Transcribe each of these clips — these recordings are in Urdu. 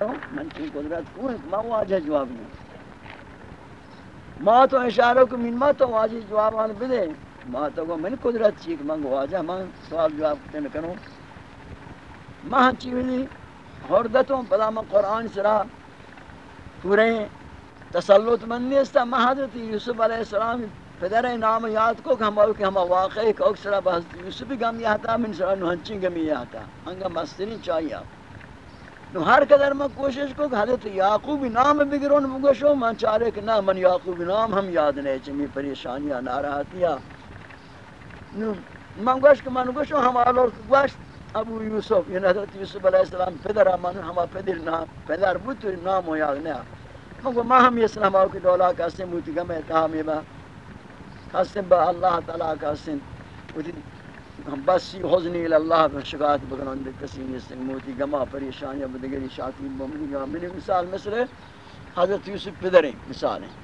ہوں من چی قدرت کو ما واجہ جواب نہیں۔ ما تو اشارہ کو من ما تو واجہ جواب آن بدے ما تو کو من قدرت چیک من واجہ من سوال جواب کرتے نکنو ما ہنچی ولی حردتوں پدا من قرآن سرا پورے تسلط من نیستا ما حضرت یوسف علیہ السلام پدر نام یاد کو کہ ہم کہ ہم واقعی کو اکسرا بحث یوسف گم یاتا من سرا نو ہنچی گم یاتا انگا مسترین چاہیا نو ہر قدر میں کوشش کو کہ حضرت یعقوب نام بگرون بگشو من چارے کہ نہ من یعقوب نام، ہم یاد نہیں، چمی پریشانیاں، ناراحتیاں۔ نو، من گوش کہ من گوشو ہم آلور گوش ابو یوسف یعنی حضرت یوسف علیہ السلام، پدر من ہم پدر نام، پدر بود تو نام ہو یاد نہیں۔ من گو ما ہم یہ سلام آو کی دولا کسی موتی گم اتحامی با کسی با اللہ تعالی کسی بسی حضنی اللہ پر شکایت بکنن دے کسی نیستن موتی گما پریشانی بدگری شاکی بمنی گما منی مثال مثل حضرت یوسف پدریں مثال ہیں۔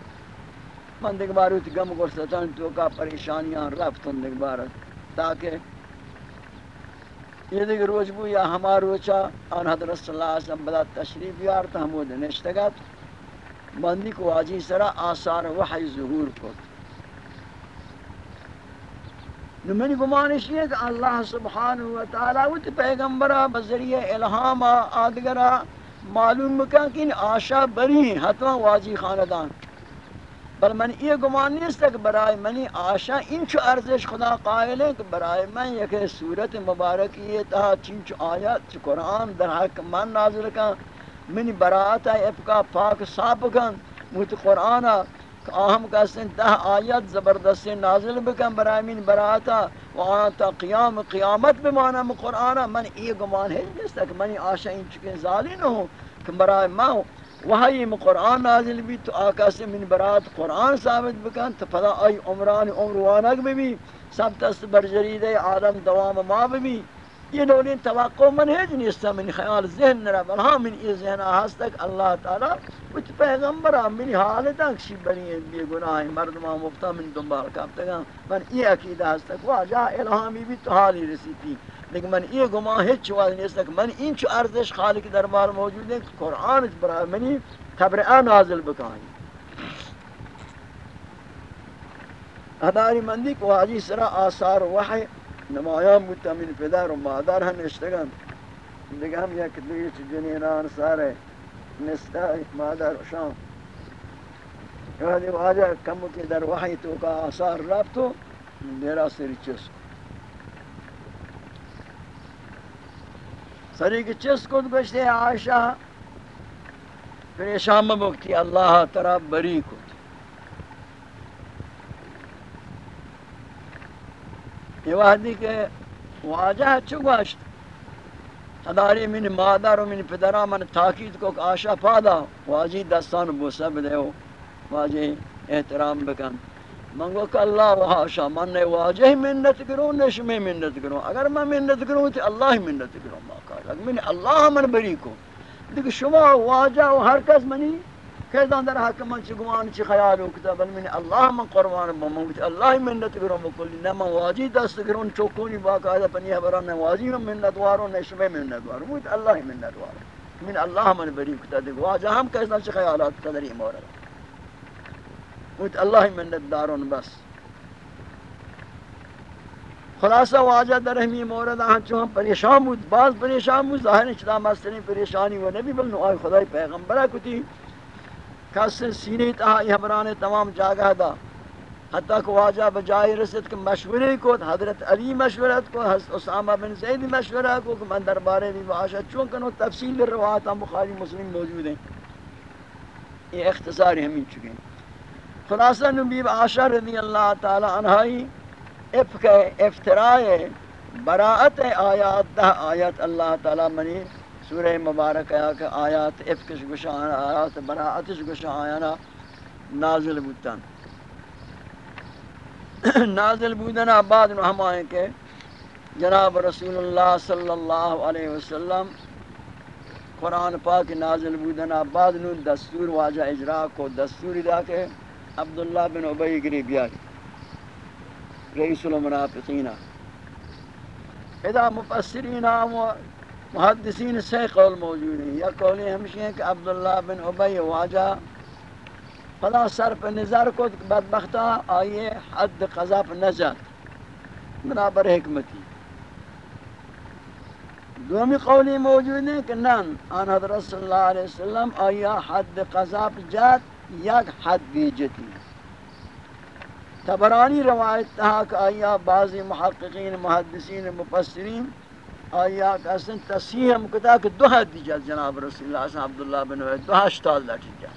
من دیکھ بار ہوتی گم کو ستان تو کا پریشانیاں رفتن دیکھ بار۔ تاکہ یہ دیکھ روز بو یا ہمار روچا، آن حضرت صلی اللہ علیہ وسلم بدا تشریف یارتا ہم وہ دنشتگت مندی کو آجی سرا آثار وحی ظہور کو۔ نو منی گمانش یہ کہ اللہ سبحانہ وتعالی وہ پیغمبرہ، بذریعہ الہام آدگرہ، معلوم مکان کہ آشا بری ہیں، حتما واجی خاندان۔ بل من یہ گمان نہیں کہ برائے منی آشا انچو ارزش خدا قائل ہے کہ برائے من یک صورت مبارک یہ تہا چنچ آیات قرآن در حق من نازل کن۔ منی براعت افکا پاک صاف کن موت قرآن آہم کا سن تہ آیت زبردست نازل بکن برای من براعتا و آنا تا قیام قیامت بمانا من قرآن. من ای گمان ہے جس تک منی آشا ان چکے ظالی نہ ہوں کہ برای من وحی من قرآن نازل بھی تو آقا سے من برات قرآن ثابت بکن. تو پدا آئی عمران عمروانک بھی سب تست برجرید آدم دوام ما بھی یہ نولین توقع من ہے جنی اس من خیال ذہن نرا بل ہاں من یہ ذہن آہست تک اللہ تعالی کچھ پیغمبر من حالت اکشی بنی ہے بے گناہ مردمہ مفتا من دنبال کابتگا من یہ عقیدہ ہست تک واجہ الہامی بھی تو حالی رسیتی لیکن من یہ گماہ ہے چوال نہیں اس من این چو ارزش خالق دربار موجود ہے قرآن برای منی تبرعہ نازل بکانی اداری مندی کو حاجی سرا آثار وحی نمایان بودتا من پدر و مادر هم اشتگن دیگه هم یک دیگه چی جنینان ساره نستا مادر و شام۔ یادی واجه کمو که در وحی تو کا آثار رفتو میرا سری چس سری کی چس کن گشتے عائشہ پھر شام بکتی اللہ ترا بری کو۔ یہ وحدی کہ واجہ چگوشت اداری من مادر و من پدرہ من تاکید کو آشا پادا واجی دستان بوسا بدہو واجی احترام بکن۔ منگو کہ اللہ و حاشا من نے واجہ منت کروں نشمی منت کروں۔ اگر میں منت کروں تو اللہ منت کروں۔ باقا اگر من اللہ من بری کو۔ دیکھ شما واجہ و ہر کس منی؟ کیدان در حق من چی گمان چی خیال اکتا بل من اللہ من قربان بموت اللہ منت کرو بکلی نہ من واجی دست کرون چوکونی باقاعدہ پنی حبران نہ واجی من منت وارو نہ شمی منت وارو موت اللہ منت وارو من اللہ من بری اکتا دیکھ واجہ ہم کیدان چی خیالات قدری مورد موت اللہ منت دارون بس خلاصہ واجہ در ہمی مورد آہاں چو ہم پریشان بود بعض پریشان بود ظاہر چدا مستنی پریشانی و نبی بل نو آئی خدای پیغمبرہ کتی کس سینے تہا یہ تمام جاگہ دا۔ حتیٰ کہ واجہ بجائے رسد کہ مشورے کو، حضرت علی مشورت کو، حضرت اسامہ بن زید مشورہ کو، کہ من دربارے بھی باشا چون کنو تفصیل روایت بخاری مسلم موجود ہیں۔ یہ اختصار ہمیں چکے ہیں۔ خلاصہ نبی عاشر رضی اللہ تعالی عنہائی افق افتراء براعت آیات، دہ آیات اللہ تعالی منی۔ سورہ مبارک آیا کہ آیات افکش گشان آیات براعتش گشان آیانا یعنی نازل بودتن نازل بودن بعد نو ہم آئیں کہ جناب رسول اللہ صلی اللہ علیہ وسلم قرآن پاک نازل بودن بعد نو دستور واجہ اجرا کو دستور دا کہ عبداللہ بن عبی گری بیاری رئیس المنافقین۔ اذا مفسرین و محدثین سے قول موجود ہیں۔ یا قولی ہمشی ہیں کہ عبداللہ بن عبی واجہ فلا سر پہ نظر کو بدبختہ آئیے حد قذف نجات برابر حکمتی۔ دومی قولی موجود ہیں کہ نن آن حضرت صلی اللہ علیہ وسلم آیا حد قذف جات، یک حد بیجتی تبرانی روایت تہا کہ آیا بعضی محققین، محدثین، مفسرین آیا کہ اصلا تصحیح ہم کتا کہ دو حد دیجا جناب رسول اللہ صلی اللہ عبداللہ بن عبید، دو ہشتال لٹی جا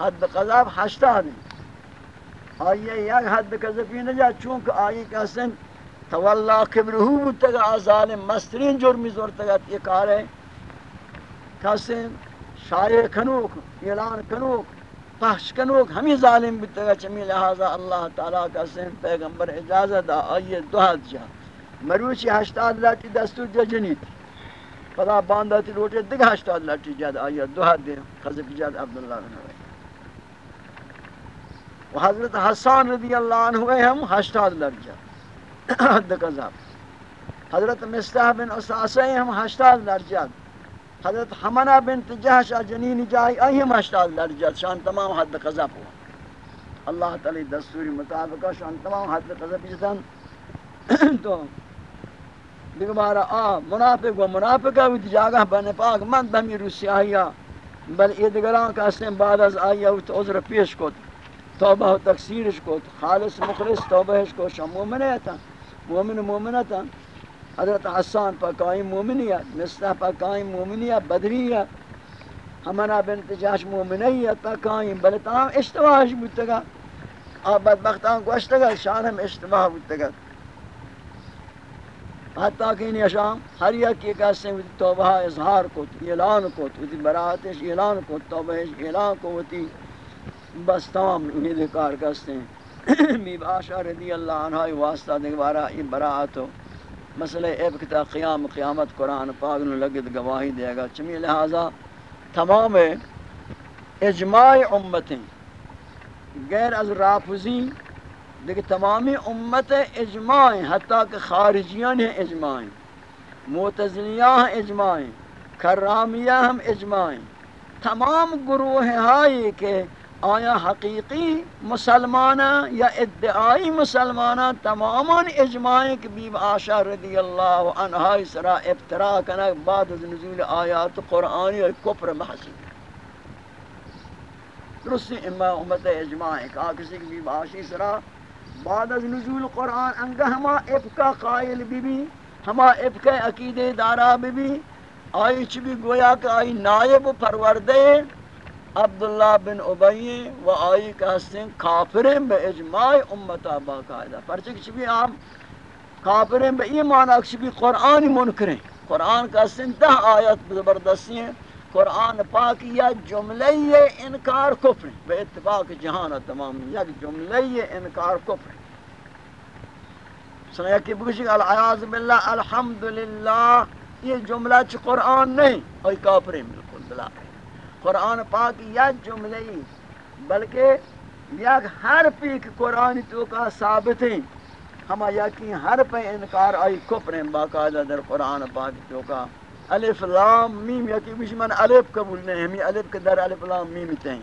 حد قذاب ہشتال ہیں آیا یک حد قذفی نجا چونکہ آئی کہ اصلا تولا کبرہو بودتگا ظالم مسترین جرمی زورتگا یہ کار ہے۔ کہ اصلا شایع کنوک، اعلان کنوک پخش کنوک ہمیں ظالم بودتگا چمی لہذا اللہ تعالیٰ کا سن پیغمبر اجازت آئیے دو حد جا۔ مروچی ہشتاد لاٹی دستور دیا جنید پدا باندھا روٹے دیگه ہشتاد لاٹی جاد آیا دو حد دیا خزق جاد عبداللہ بن ہوئے و حضرت حسان رضی اللہ عنہ ہوئے ہم، ہشتاد لٹ جاد حد قذاب حضرت مستح بن اساسہ ہم، ہشتاد لٹ جاد حضرت حمنہ بنت جہش جنین جائی، آئی ہم، ہشتاد لٹ جاد شان تمام حد قذاب ہوا۔ اللہ تعالی دستوری مطابقہ شان تمام حد قذاب جتن تو دیگه بارا آ، منافق و منافق و جاگه بن پاک، من دمی روسی آیا بل یہ دیگران کا اسن بعد از آیا و عذر پیش کت، توبہ و تکسیرش کت، خالص مخلص توبہش کو شم مومن تا مومن مومن تا حضرت حسان پاکائی مومنیت مستح پاکائی مومنیت بدریت ہمنا بنت جاش مومنیت پاکائی بل تمام اشتباہش بودتگا آ بدبختان گوشتگا شانم اشتباہ بودتگا حتی کہ ان اشام ہر یک ایک ایسے توبہ اظہار کو اعلان کو ہوتی براتش اعلان کو توبہ اعلان کو بس تمام انہیں ذکار کرتے ہیں۔ بیب آشا رضی اللہ عنہ واسطہ دیکھ یہ براعت ہو مسئلہ ابکتا قیام، قیامت قرآن پاک نے لگت گواہی دے گا۔ چمی لہذا تمام اجماع امتیں، غیر از رافضی دیکھ تمامی امت اجماع حتیٰ کہ خارجیان ہیں اجماع معتزلیاں ہیں اجماع کرامیہ ہم اجماع تمام گروہ ہائی کہ آیا حقیقی مسلمان یا ادعائی مسلمان تمام اجماع کہ بیب آشا رضی اللہ عنہ سرا ابترا کنک بعد از نزول آیات قرآنی اور کفر محسی درستی اما امت اجماع کہا کسی کی بیب آشی سرا بعد از نزول قرآن انگا ہما افقا قائل بھی بھی ہما افقا عقید دارا بھی بھی آئی چی بھی گویا کہ آئی نائب پروردے عبداللہ بن عبی و آئی کہستیں کافریں بے اجماع امتا باقاعدہ پرچک چی بھی آپ کافریں بے ایمان اکشی بھی قرآن منکریں قرآن کہستیں دہ آیت زبردستی ہیں۔ قرآن پاک یا جملہ انکار کفر بے اتفاق جہان تمام یک جملہ انکار کفر سنیا کی بکشی العیاض باللہ، الحمدللہ، یہ جملہ چھ قرآن نہیں اوی کافر ہیں، بالکل بلا قرآن پاک یا جملہ بلکہ یک حرف ایک قرآن تو کا ثابت ہیں۔ ہما یکی حرف انکار آئی کفر ہیں، باقاعدہ در قرآن پاک تو کا الف لام میم، یکی بیش من الف قبول نہیں ہمیں الف کے در الف لام میم تہیں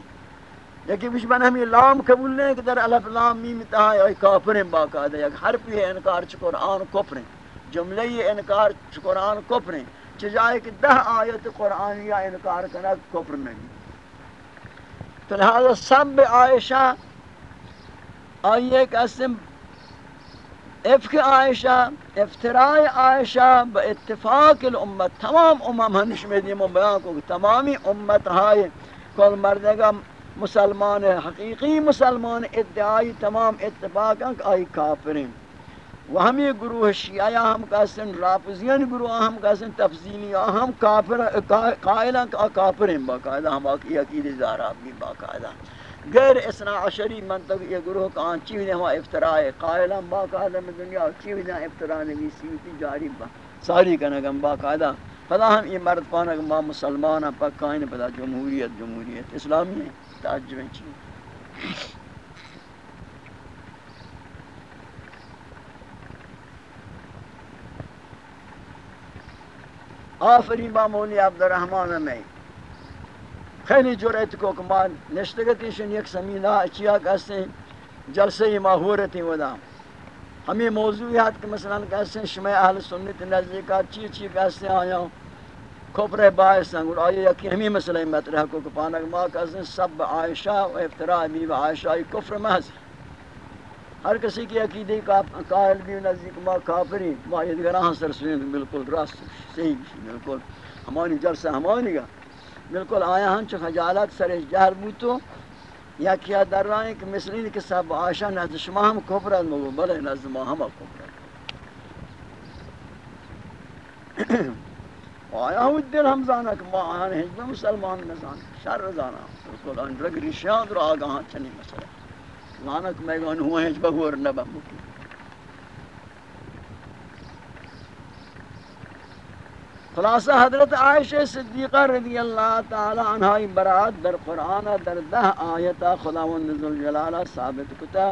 یکی بیش من ہمیں لام قبول نہیں کہ در الف لام میم تہا، یا کافر ہیں باقاعدہ یک حرف ہے انکار چھ قرآن کفر ہیں۔ جملہ یہ انکار چھ قرآن کفر ہیں۔ چجائے کہ دہ آیت قرآن یا انکار کرنا کفر نہیں تو لہذا سب عائشہ آئیے کہ اسم افق عائشہ افتراء عائشہ با اتفاق الامت تمام امم ہنش میں دیم بیان کو تمامی امت ہائے کل مردگا مسلمان حقیقی مسلمان ادعائی تمام اتفاق آئی کافرین و ہمیں گروہ شیعہ ہم کہسن رافضین گروہ ہم کہسن تفضیلی ہم کافر قائلہ کافرین باقاعدہ ہم باقی عقید دارہ بھی باقاعدہ غیر اسنا عشری منطق یہ گروہ کان چیز ہوا افتراء قائلا باقاعدہ میں دنیا چیز افتراء نبی سیوتی جاری با۔ ساری کنگم باقاعدہ پدا ہم یہ مرد پانا ما مسلمان پاکائن پدا جمہوریت جمہوریت اسلامی ہے تعجب چیز آفری با مولی عبدالرحمن میں خیلی جرأت کو کہ ما نشتگتی شن یک سمینہ اچیا کہتے ہیں، جلسے ماہورتی ودا۔ ہمیں موضوعات کہ مثلا کہتے ہیں، شمع اہل سنت نزدیکات چی چی کہتے ہیں، آیا کفر باعث ہیں، اور آیا یکی ہمیں مسئلہ مطرح کو کہ پانک ما کہتے ہیں، سب عائشہ و افتراء بیو عائشہ کفر محض۔ ہر کسی کی عقیدے کا قائل بھی نزدیک ما کافری ما یہ سر سنیں بالکل راست، صحیح، بالکل۔ ہمانی جلسہ ہمانی گا۔ بالکل آیا ہم چو خجالت سر جہر بوتو، یا کیا در رہا ہے کہ مثلی کہ صاحب عائشہ نزد شما ہم کفر ہے مگو بلے نزد ما ہم کفر آیا ہوں دل ہم زانا کہ ما آیا حجب مسلمان نزانا شر زانا۔ بالکل ان رگ رشیان در آگاہاں چنی مسئلہ۔ لانک میں گون ہوا ہے بہور نبا مکی خلاصہ حضرت عائشہ صدیقہ رضی اللہ تعالی عنہ برات در قرآن در دہ آیتا خداوند ذوالجلالہ ثابت کتا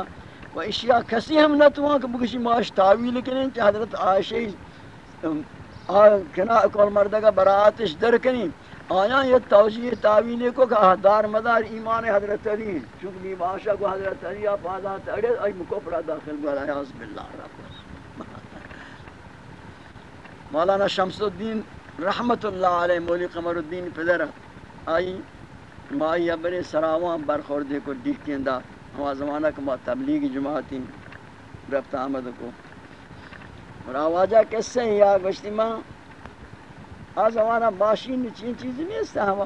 و اشیاء کسی ہم نتواں کہ بکشی ماش تعویل کریں کہ حضرت عائشہ کنا کول مردگا براتش در کنیں آیا یہ توجیہ تعویل کو کہ دار مدار ایمان حضرت علی چونکہ بھی باشا کو حضرت علی آپ آدھا اڑے ای مکفرہ داخل گولا ہے عزب اللہ رب. مولانا شمس الدین رحمت اللہ علیہ مولی قمر الدین پدر آئی مائی ابر سراوان برخوردے کو دیکھیں دا ہوا زمانہ کما تبلیغ جماعتی رفت آمد کو اور آوازہ کس سے یا گشتی ماں آ زمانہ ماشین چین چیز نہیں اس ہوا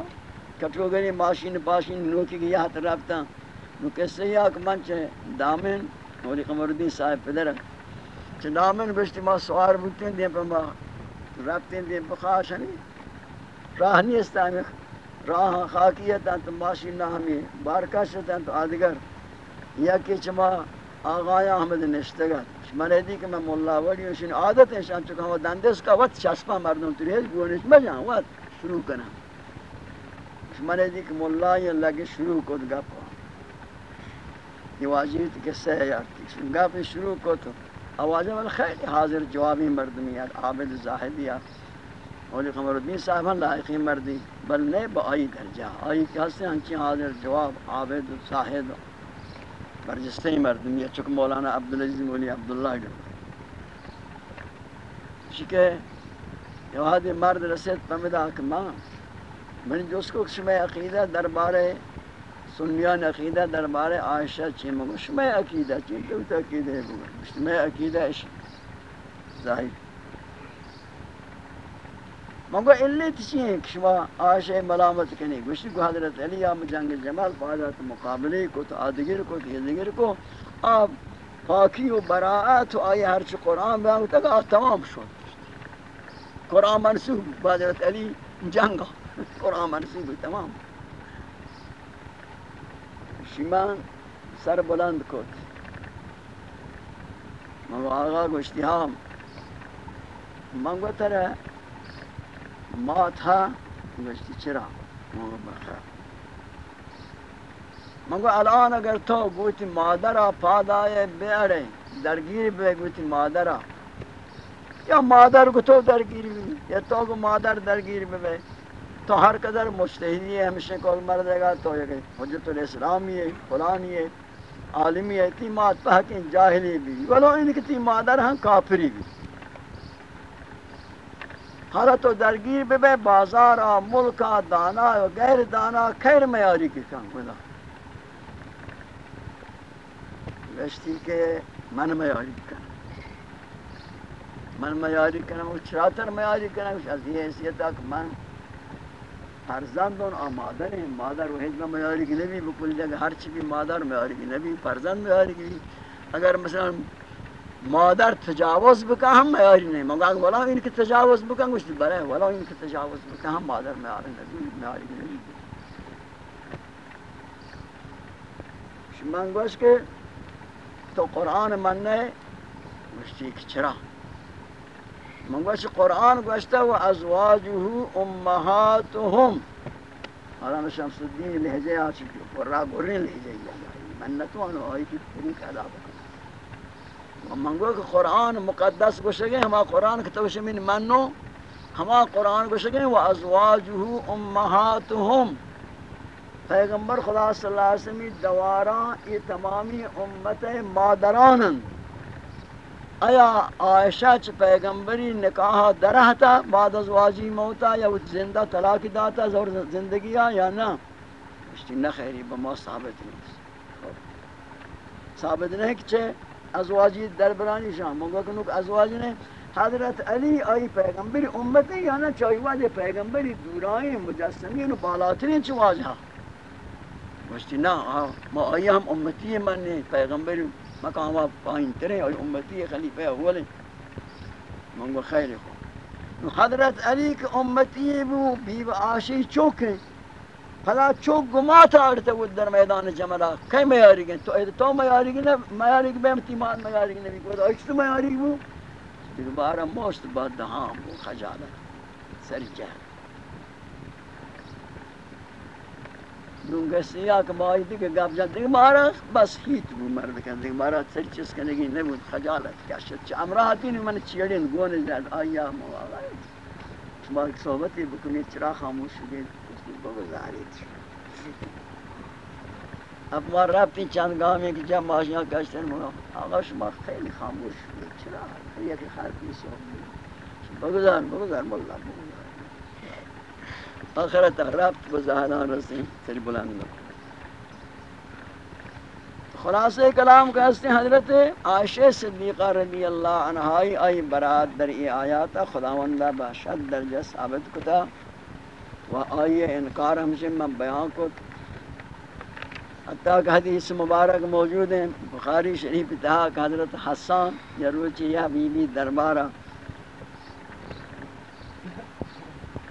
کٹو گئی ماشین پاشین نوکی کی یہاں رفتا نو کس سے یا منچ دامن مولی قمر الدین صاحب پدر چھ دامن گشتی ماں سوار بکتے ہیں دیں پہ ماں رابطیں دیں بخاشنی راہ نہیں استعمی راہ خاکیتا تو ماشین نہ ہمیں بارکا شتا تو آدگر۔ یا کہ چما آغایا احمد نشتگت من دی کہ میں مولا وڑی ہوں، شنی عادت ہے شان چکا ہوا دندس کا وقت چسپا مردوں تو ریز گونش مجاں وقت شروع کرنا من دی کہ مولا یہ لگے شروع کو گپ یہ واجب قصہ ہے یار؟ گپ شروع کو تو آواز میں خیلی حاضر جوابی مردمی یار عابد زاہدی یار اولی قمر الدین صاحبان لائقی مردی۔ بل نہیں با آئی درجہ آئی کہ ہستے ہنچی حاضر جواب عابد زاہد برجستے مردمی یا چک مولانا عبدالعزیز مولی عبداللہ گرد شکے یہ مرد رسید پمدہ کہ ماں، من جس کو شمع عقیدہ دربار سنیان عقیدہ دربار عائشہ چی مگو شمع عقیدہ چی تو تو عقیدہ ہے بگو شمع عقیدہ اش ظاہر۔ مگو اللہ تچی ہیں کہ شما عائشہ ملامت کنی؟ گوشتی کو حضرت علی آم جنگ جمال فادرت مقابلے کو تو آدگر کو تو یدگر کو آپ پاکی و براعت و آئی ہرچی قرآن بیان تک آت تمام شد۔ قرآن منصوب، حضرت علی جنگا قرآن منصوب، تمام۔ شیما سر بلند کرد، من آقا گشتی هم من گوتره ما ها گشتی چرا من بخیر من گو الان اگر تو گوتی مادر پادای بیاره درگیر به گوتی مادر یا مادر گو تو درگیر بی یا تو گو مادر درگیر بی تو ہر قدر مجتہدی ہے، ہمیشہ کول مر دے گا تو یہ حجت الاسلامی ہے، فلانی ہے، عالمی ہے تی مات پہ جاہلی بھی۔ ولو ان کی تی مادر ہاں کافری بھی۔ ہر تو درگیر بے بے بازار آ ملکا دانا و غیر دانا خیر معیاری کی کام بلا گشتی کے من معیاری کرنا۔ من معیاری کرنا، وہ چراتر معیاری کرنا از یہ حیثیت تک من فرزندان آمادر ہیں، مادر و حجم معیاری کی نبی بکل جگہ ہر چیز مادر معیاری کی نبی فرزند معیاری کی اگر مثلا مادر تجاوز بکا، ہم معیاری نہیں مگر ولا ان کی تجاوز بکا کچھ برے ولا ان کی تجاوز بکا، ہم مادر معیاری نبی معیاری کی نبی شمان گوش کے تو قرآن مننے گوشتی کہ چرا۔ من گوش قرآن گوشتا و ازواجه امهاتهم. حالا شمس الدین لحجه آچی که قرآن گرین لحجه من نتوانو آئی کی طریق ادا بکنم. و من گوش قرآن مقدس گوشتا گئے ہما قرآن کتوش من منو ہما قرآن کو و ازواجہ امہاتہم پیغمبر خدا صلی اللہ علیہ وسلم دواران یہ تمامی امت مادرانن آیا عائشہ چ پیغمبری نکاح درہتا بعد از واجی موتا یا وہ زندہ طلاق داتا، زور زندگی یا نہ؟ اشتی نہ خیری بما ثابت نہیں ثابت نہیں کہ چھے ازواجی دربرانی شاہ مگا کنوک ازواجی نے حضرت علی آئی پیغمبری امتی یا نہ؟ چاہی واجہ پیغمبری دورائیں، مجسمین و بالاترین چو واجہ. گوشتی نا ما آئی ہم امتی مننے پیغمبر مقام پائن ترے اور امتی خلیفہ اول منگو خیر خو حضرت علی کے امتی بو بیو آشی چوکیں پھلا چوک گما تا اڑتا وہ در میدان جملہ. کئی میاری گئے؟ تو اید تو میاری گئے نا میاری گئے بیمتی مان میاری گئے، نبی کو دا اچھ تو میاری گئے دوبارہ موست بعد دہام بو، خجالت، سر جہر دونگسی یا کہ دیگه گپ جد دیگه مارا بس هیت بو مرد کن دیگه مارا سر چیز کنگی نبود خجالت کشت چه امراحتی نی من چیڑین گونه زد آیا موالا شما ایک صحبتی بکنید چرا خاموش شدید بگذارید اب ما رفتی چند گامی که جب ماشیان کشتن مگا آقا شما خیلی خاموش شدید چرا یکی خرفی صحبت بگذار بگذار مولا بگذار آخرت رفت بزہران رسیں سر بلند خلاصہ کلام کا ہستے حضرت عائشہ صدیقہ رضی اللہ عنہائی آئی برات در ای آیاتا خداوندہ باشد درجہ ثابت کتا۔ و آئی انکار ہمشہ من بیان کت حتیٰ کہ حدیث مبارک موجود ہیں۔ بخاری شریف تہا حضرت حسان یا روچی یا بی بی دربارہ۔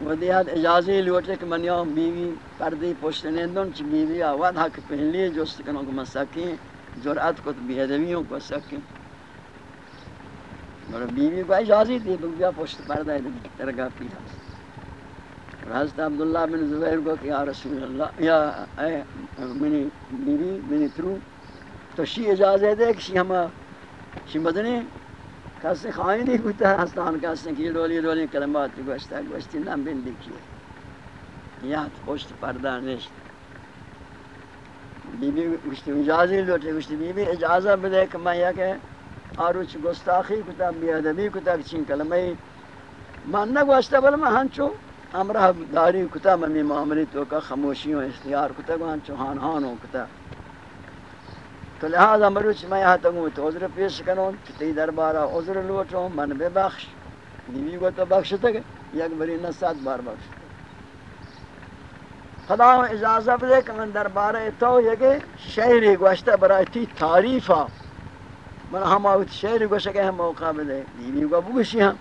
ودیات اجازی لوٹے کہ منیا بیوی پردی پوشتنے دون چی بیوی آواد حق پہلی جوست کنوں کو مساکیں جرعت کو بیادویوں کو سکیں اور بیوی کو اجازی دی بیا پوشت پردہ دی ترگا پیا حضرت عبداللہ بن زبیر کو کہ یا رسول اللہ، یا اے منی بیوی، منی ترو تو شی اجازت دے کہ شی ہما شی مدنی کسی خواهی نہیں ہوتا ہستان کسی کی رولی رولی کلمات گوشتا گوشتی نم بین دیکھئے یاد پشت پردہ نشت بی بی گوشتی اجازی لوٹے گوشتی بی بی اجازہ بدے کہ میں یہ کہ آروچ گستاخی کتا بیادبی کتا چین کلمہی من نگوشتا بل میں ہنچو امرہ داری کتا میں معاملی تو کا خموشیوں اختیار کتا گو ہنچو ہان ہانوں کتا تو لہذا مروچ میں یہاں تک تو عذر پیش کروں تی دربارہ عذر لوٹوں، من بے بخش۔ نیوی کو تو بخش تک، یک بری نسات بار بخش۔ خدا اجازت دے کہ من دربارہ تو یک شہری گوشتا برای تی تعریفا من ہم آوت شہری گوشتا کہ ہم موقع بدے۔ نیوی کو بگوشی ہم۔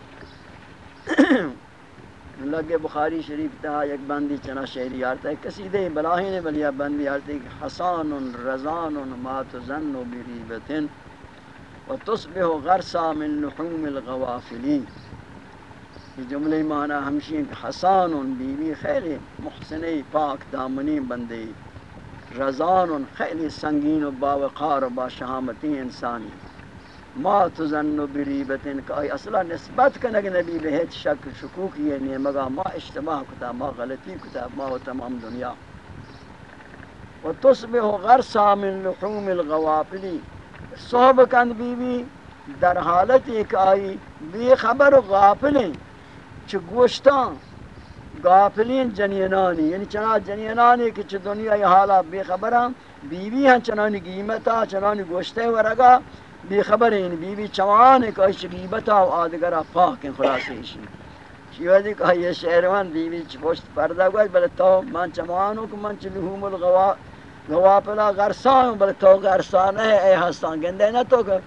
لگے بخاری شریف تا یک بندی چنا شہری آرتا ہے۔ قصیدے بلاہی نے بلیا بندی آرتا ہے حسان رضان ما تزن بریبت و تصبح غرسا من لحوم الغوافلین۔ یہ جملے معنی ہمشی ہیں کہ حسان بیوی خیلی محسنی پاک، دامنی بندی رضان خیلی سنگین و باوقار و باشہامتی انسانی ما تظن بریبتن کہ آئی اصلا نسبت کنگ نبی بہت شک شکوک یہ نہیں مگا ما اشتباہ کتا ما غلطی کتا ما و تمام دنیا. و تصبح غرصا من لحوم الغوافلی صحب کند بی بی در حالت ایک آئی بی خبر غافلیں چھ گوشتان غافلین جنینانی. یعنی چنا جنینانی کہ چھ دنیا یہ حالا بے خبران بیوی ہیں چنانی قیمتا، چنانی گوشتے ورگا بی خبر این بی بی چوان ایک ایش غیبتا و آدگرہ پاک ان خلاصی ایشی شیوہ کہا یہ شہروان بی بی پشت پردہ گوش بلے تو من چمانو کہ من چلہوم الغوافلہ غرسان ہوں بلے تو غرسان ہے اے ہستان گندے نا تو کہ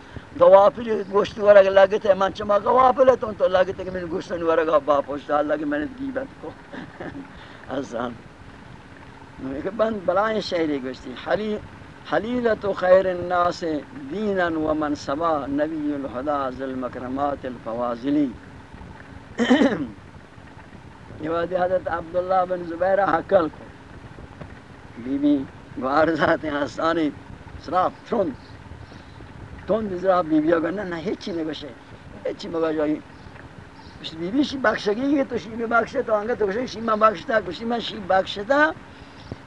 غوافلی گوشت ورگ لگتے من چما غوافلہ تو تو لگتے کہ من گوشتن ورگا با پشت اللہ کہ من غیبت کو. حسان بند بلائیں شہری گوشتی. حلی حلیلت خیر الناس دینا و منصبا نبی الہدا ذل مکرمات الفواضلی۔ یہ وادی حضرت عبداللہ بن زبیرہ حکل کو۔ بی بی گوارزات حسانی سراف ترون تون دی بی بی اگر نا نا ہیچی نگوشے ہیچی مگا جائی بی بی شی بخشگی تو شی بھی بخشے آنگا تو شی ما بخشتا، کشی ما شی بخشتا۔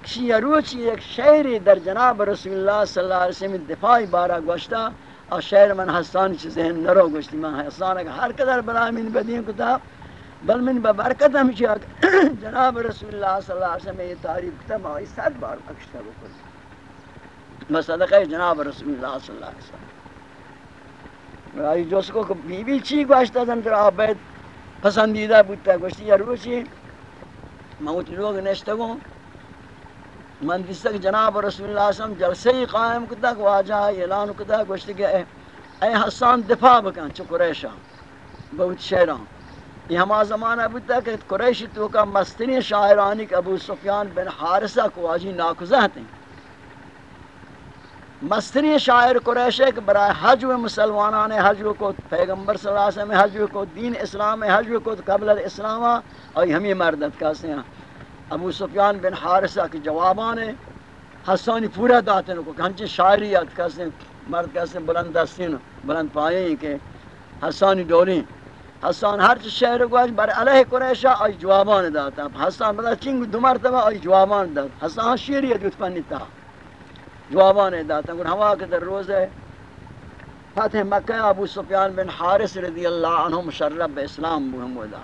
شی روچی ایک شعری در جناب رسول اللہ صلی اللہ علیہ وسلم دفاعی بارا گوشتا اور شعر من حسانی چی ذہن نرو گوشتی، من حسان اگر ہر قدر بلا من بدین کتا، بل من ببرکت ہم چی جناب رسول اللہ صلی اللہ علیہ وسلم یہ تعریف کتا، ما صد بار بخشتا بکل مصدقہ جناب رسول اللہ صلی اللہ علیہ وسلم۔ رائی جو سکو کہ بی بی چی گوشتا دن تر آبید پسندیدہ بودتا گوشتی، یا روچی۔ موت لوگ نشتا نشتگوں۔ من دیستا کہ جناب رسول اللہ صلی علیہ وسلم جلسے ہی قائم کتا کہ واجہ اعلان کتا گوشتی کہ اے حسان، دفاع بکن، چو قریشا بہت شہران یہ ہما زمانہ بودتا کہ قریشی تو کا مستنی شاعرانی کہ ابو سفیان بن حارسہ کو واجی ناکزہ ہیں مستری شاعر قریش ہے کہ برای حج و مسلمانان حج و کو پیغمبر صلی اللہ علیہ وسلم حج و کو دین اسلام حج و کو قبل الاسلام اور ہمیں مردت کہتے ہیں۔ ابو سفیان بن حارثہ کے جوابان ہیں حسانی پورا داتے ہیں کہ ہنچی شاعریت کہتے ہیں، مرد کہتے ہیں، بلند دستین بلند پائے ہیں کہ حسانی ڈولی حسان ہر چیز شہر کو آج بر علیہ قریشہ آئی جوابان داتا۔ حسان بدا چنگ دو مرتبہ آئی جوابان داتا۔ حسان شیری شیریت اتفنی تا جوابان داتا۔ گر ہوا کے در روز ہے۔ فتح مکہ ابو سفیان بن حارس رضی اللہ عنہ مشرب اسلام بو ہم ودا۔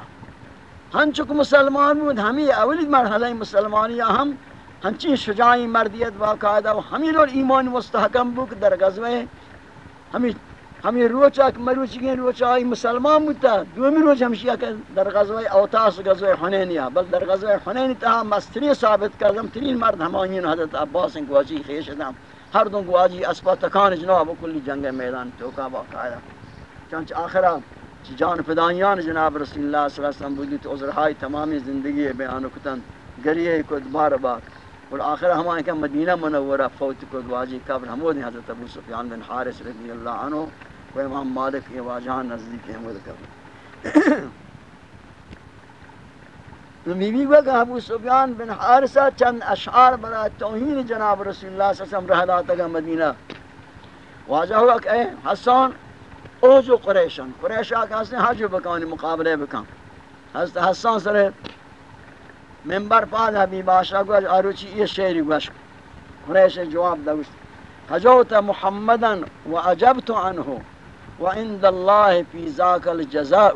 هنچو که مسلمان بود همی اولید مرحله مسلمانی هم همچین شجاعی مردیت واقعه و همین ایمان مستحکم بود که در غزوه همی همی روچا که مروچی گین روچا های مسلمان بودتا دومی روز همشی که در غزوه اوتاس غزوه حنینیا بل در غزوه حنین تا مستری ثابت کردم ترین مرد همانین حضرت عباس گواجی خیش دام هر دو گواجی اسپا تکان جناب کلی جنگ میدان توکا واقع واقعا چنچ آخرام جان فدائیان جناب رسول اللہ صلی اللہ علیہ وسلم بودی تو عذرہائی تمامی زندگی بیان کتن، گریہ کو بار بار اور آخر ہمارے کہ مدینہ منورہ فوت کو دواجی قبر ہمود حضرت ابو سفیان بن حارث رضی اللہ عنہ و امام مالک یہ واجہاں نزدیک ہیں وہ کبھی بی بی کو کہ ابو سفیان بن حارثہ چند اشعار برا توہین جناب رسول اللہ صلی اللہ علیہ وسلم رہلا تگا مدینہ۔ واجہ ہوا کہ اے حسان اوزو قریشن قریشہ کہ حسن حج بکانی، مقابلے بکان. حضرت حسان سر منبر پاد حبیب آشا گوش، آروچی یہ شعری گوش. قریش جواب دا گوش حجوت محمدا و عجبت عنه وعند الله في ذاك الجزاء.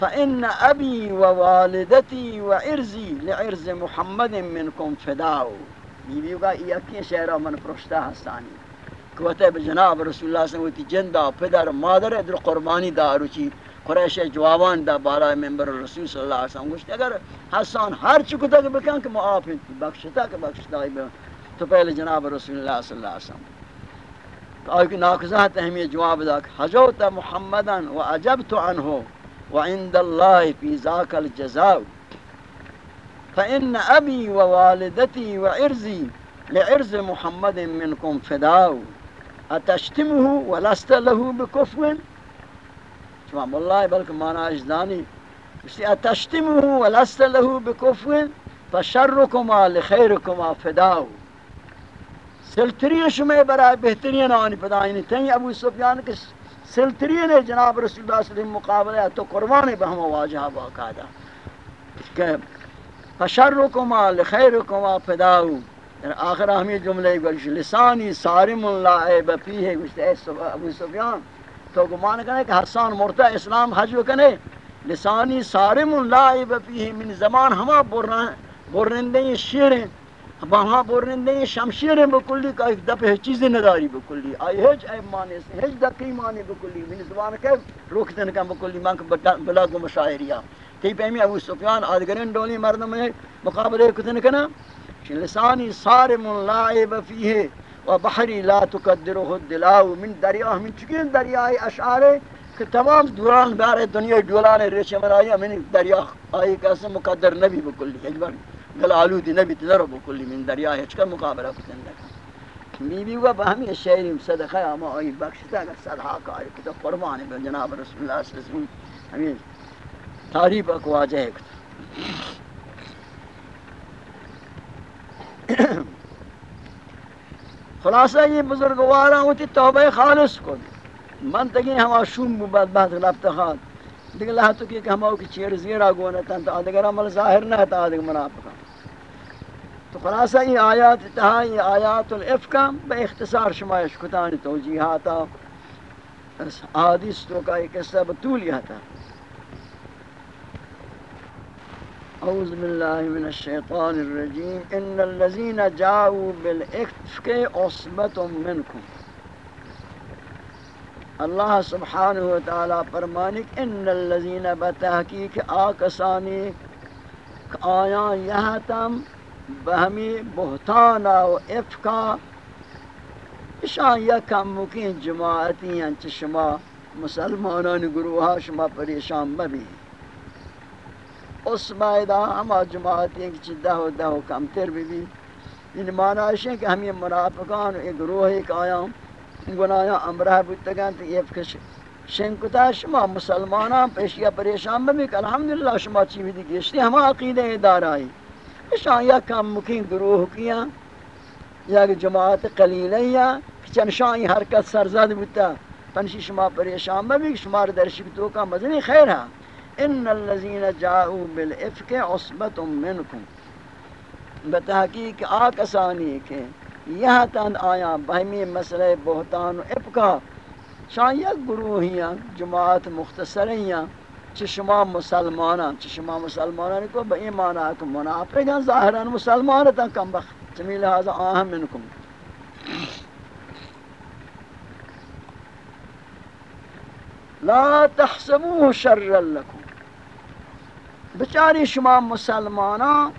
فإن أبي ووالدتي وعرزي لعرز محمد منكم فداء. بیوی کا یہ کی شعر من پرشتہ ہستانی کوتے بجناب رسول اللہ صلی اللہ علیہ وسلم جندا پدر مادر در قربانی دارو چی قریش جوابان دا بالا منبر رسول صلی اللہ علیہ وسلم۔ گوشت اگر حسان ہر چکو تک بکن کہ معاف بخشتا کہ بخشتا تو پہلے جناب رسول اللہ صلی اللہ علیہ وسلم۔ آئی ناقضات ہمیں جواب دا کہ حجوت محمدا و عجبت عنہ وعند الله في ذاك الجزاء۔ فإن أبي ووالدتي وعرزي لعرز محمد منكم فداء۔ أتشتمه ولست له بكفو تمام والله بلك مانا اجداني أتشتمه ولست له بكفو فشركما لخيركما فداء. سلطرین شما برای بہترین آنی پدائنی یعنی تین ابو سفیان کے سلطرین جناب رسول اللہ صلی اللہ علیہ وسلم مقابلہ تو قربان بہم واجہا باقاعدہ کہ فشرکما لخیرکما فداؤ یعنی آخر ہمیں جملے گوش لسانی سارم اللہ عیب فیہ گوشتے اے ابو سفیان۔ تو گمان کرنے کہ حسان مرتا اسلام حج کنے لسانی سارم اللہ عیب فیہ من زمان ہما برنندے شیریں وہاں بورندے شمشیر بکلی کا ایک دفعہ چیز نداری بکلی۔ آئی ہج اے مانے سے ہج دقی مانے بکلی۔ من زبان کے روکتن کا بکلی مان کا بلا کو مشاعریہ تی پہمی ابو سفیان آدگرین ڈولی مردم میں مقابلے کتن کنا؟ لسانی صارم لائب فیہ و بحری لا تقدرہ الدلاو من دریا من چکین دریائی اشعارے کہ تمام دوران بارے دنیا دولان ریچے منائی من دریا آئی کیسے مقدر نبی بکلی اجبر گل آلودی نبی تضرب کلی من دریا ہچ مقابلہ کتن لگا بی بی و بہمی شعری صدقہ، اما آئی بخشتا اگر صدحا کاری کتا قربان بل جناب رسول اللہ صلی اللہ علیہ وسلم۔ ہمیں تعریف اکوا جائے کتا خلاصہ یہ بزرگوارا ہوتی توبہ خالص کو من تگین ہما شوم بود بعد لبتخان دیگر لحظہ کی کہ ہماؤ کی چیر زیرہ گونتا تو آدھگر عمل ظاہر نہ تا آدھگر منافقہ تو خلاصہ یہ آیات تہا یہ آیات الافقہ بے اختصار شمایش کتانی توجیحاتا حادث تو کا ایک قصہ بطولی تھا اعوذ باللہ من الشیطان الرجیم، ان الذين جاءوا بالافك عصبة منكم اللہ سبحانہ و تعالی فرمانک ان الذين بتحقیق آکسانی آیا یہاں تم بہمی بہتانا و افکا شان یکم مکین جماعتی ہیں چشما مسلمانان گروہا شما پریشان مبی اس بائدہ ہما جماعتی ہیں کہ دہو دہو کم تر بھی یعنی بھی ان معنی ہے کہ ہم یہ منافقان ایک گروہ ایک آیا گنایا امرہ بودتگان تو یہ فکر شنکتا شما مسلمانان پیشیا پریشان بھی کہ الحمدللہ شما چی بھی دی گیشتی ہما عقیدہ ادار آئی شان یا کم مکین گروہ کیا یا جماعت قلیلہ یا چن شان حرکت سرزد بودتا پنشی شما پریشان بھی شما درشک تو کا مزنی خیر ہے ان الذين جاءوا بالافك عصبه منكم بتحقیق آکسانی کے یہاں تن آیا بہمی مسئلہ بہتان و افکا شان یک گروہیاں، جماعت مختصریاں چشما مسلمانا چشما مسلمانا کو با ایمان آکم منافقاں ظاہران مسلمانتا کم بخت۔ چمی لہذا آہم منکم۔ لا تحسبوه شر لكم بچاری شما مسلمانا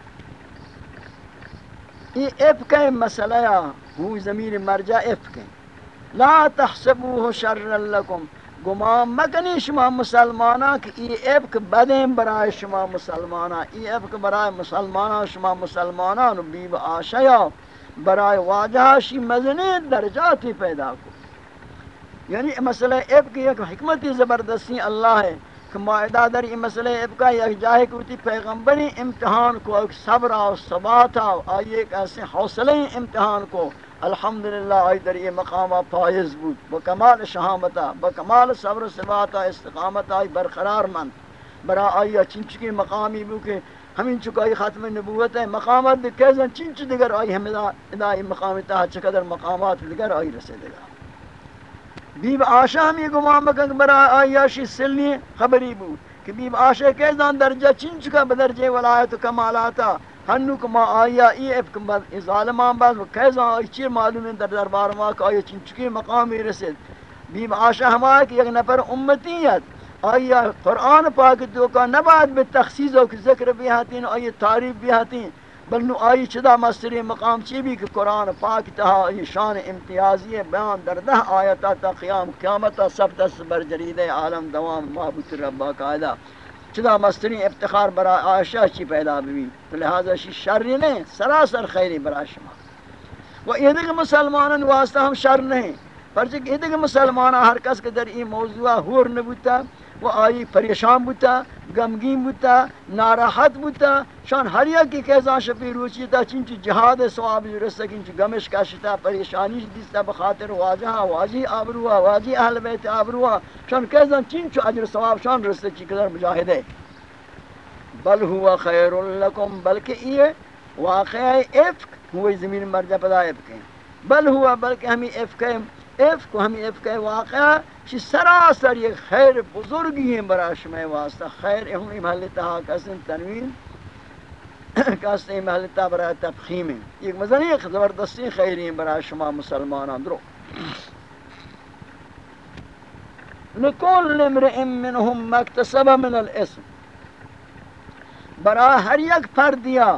یہ افق مسئلہ ہو زمین مرجع افق لا تحسبوه شر لكم گمان مکنی شما مسلمانا کہ یہ افق بدیں برای شما مسلمانا یہ افق برای مسلمانا شما مسلمانا بیب آشیا۔ برای واجہ شی مزنی درجاتی پیدا کو۔ یعنی مسئلہ افق ایک حکمتی زبردستی اللہ ہے۔ کہ معدہ در یہ مسئلہ ابقا یک جاہے کرتی پیغمبری امتحان کو ایک صبر و ثبات آئی ایک ایسے حوصلہ امتحان کو الحمدللہ آئی در یہ مقامہ فائز بود۔ بکمال شہامتا بکمال صبر و ثبات استقامت آئی برقرار من برا آئی چنچکی مقامی بو کہ ہمیں چکائی ختم نبوت ہے۔ مقامات کیسا چنچ دیگر آئی ہمیں ادائی مقامی تا، چقدر مقامات دیگر آئی رسے دیگر۔ بیب آشا ہم یہ گمان بکن برا آیاشی سلنی خبری بود. کہ بیب آشا کیزان درجہ چین چکا بدرجہ ولایت و کمالاتا. ہنو کما آیا ای افکم بعد ظالمان بعد و کیزان آئی چیر معلوم در دربار ما کہ آیا چین چکی مقامی رسید. بیب آشا ہم آیا کہ یک نفر امتیت آیا قرآن پاک تو کا نباد بتخصیص و ذکر بھی ہاتین آیا تعریف بھی ہاتین بل نو آئی چدا مستری مقام چی بھی کہ قرآن پاک تہا شان امتیازی بیان در دہ آیتا تا قیام قیامتا سب دست بر جرید عالم دوام محبوط رب قائدہ چدا مستری افتخار برا عائشہ چی پیدا بھی تو لہذا شی شر نہیں سراسر خیری برا شما و یہ دیکھ مسلمانان واسطہ ہم شر نہیں پرچہ یہ دیکھ مسلمانان ہر کس کے در این موضوع ہور نبوتا وہ آئی، پریشان بوتا، غمگین بوتا، ناراحت بوتا، شان ہر یک کی کیسا شفی روچی تا، چنچ جہاد ثواب رستا چنچ غمش کشتا پریشانی دیستا بخاطر واجہ، واجی آبروا واجی اہل بیت آبروا شان کیسا چنچ اجر ثواب شان رستا چی قدر مجاہد ہے۔ بل ہوا خیر لکم، بلکہ یہ واقعہ افک ہوئی زمین مرجع پدا افک بل ہوا، بلکہ ہمیں افک افک ہمیں افک واقعہ چی سراسر یک خیر بزرگی ہیں برای شما واسطہ، خیر اہم محلتہ کسن تنوین کسن محلتہ برای تفخیم ہیں۔ ایک مزنی زبردستی خیری ہیں برای شما مسلمانان، درو۔ لکل امرئ منهم مکتسب من الاسم۔ برای ہر یک پردیا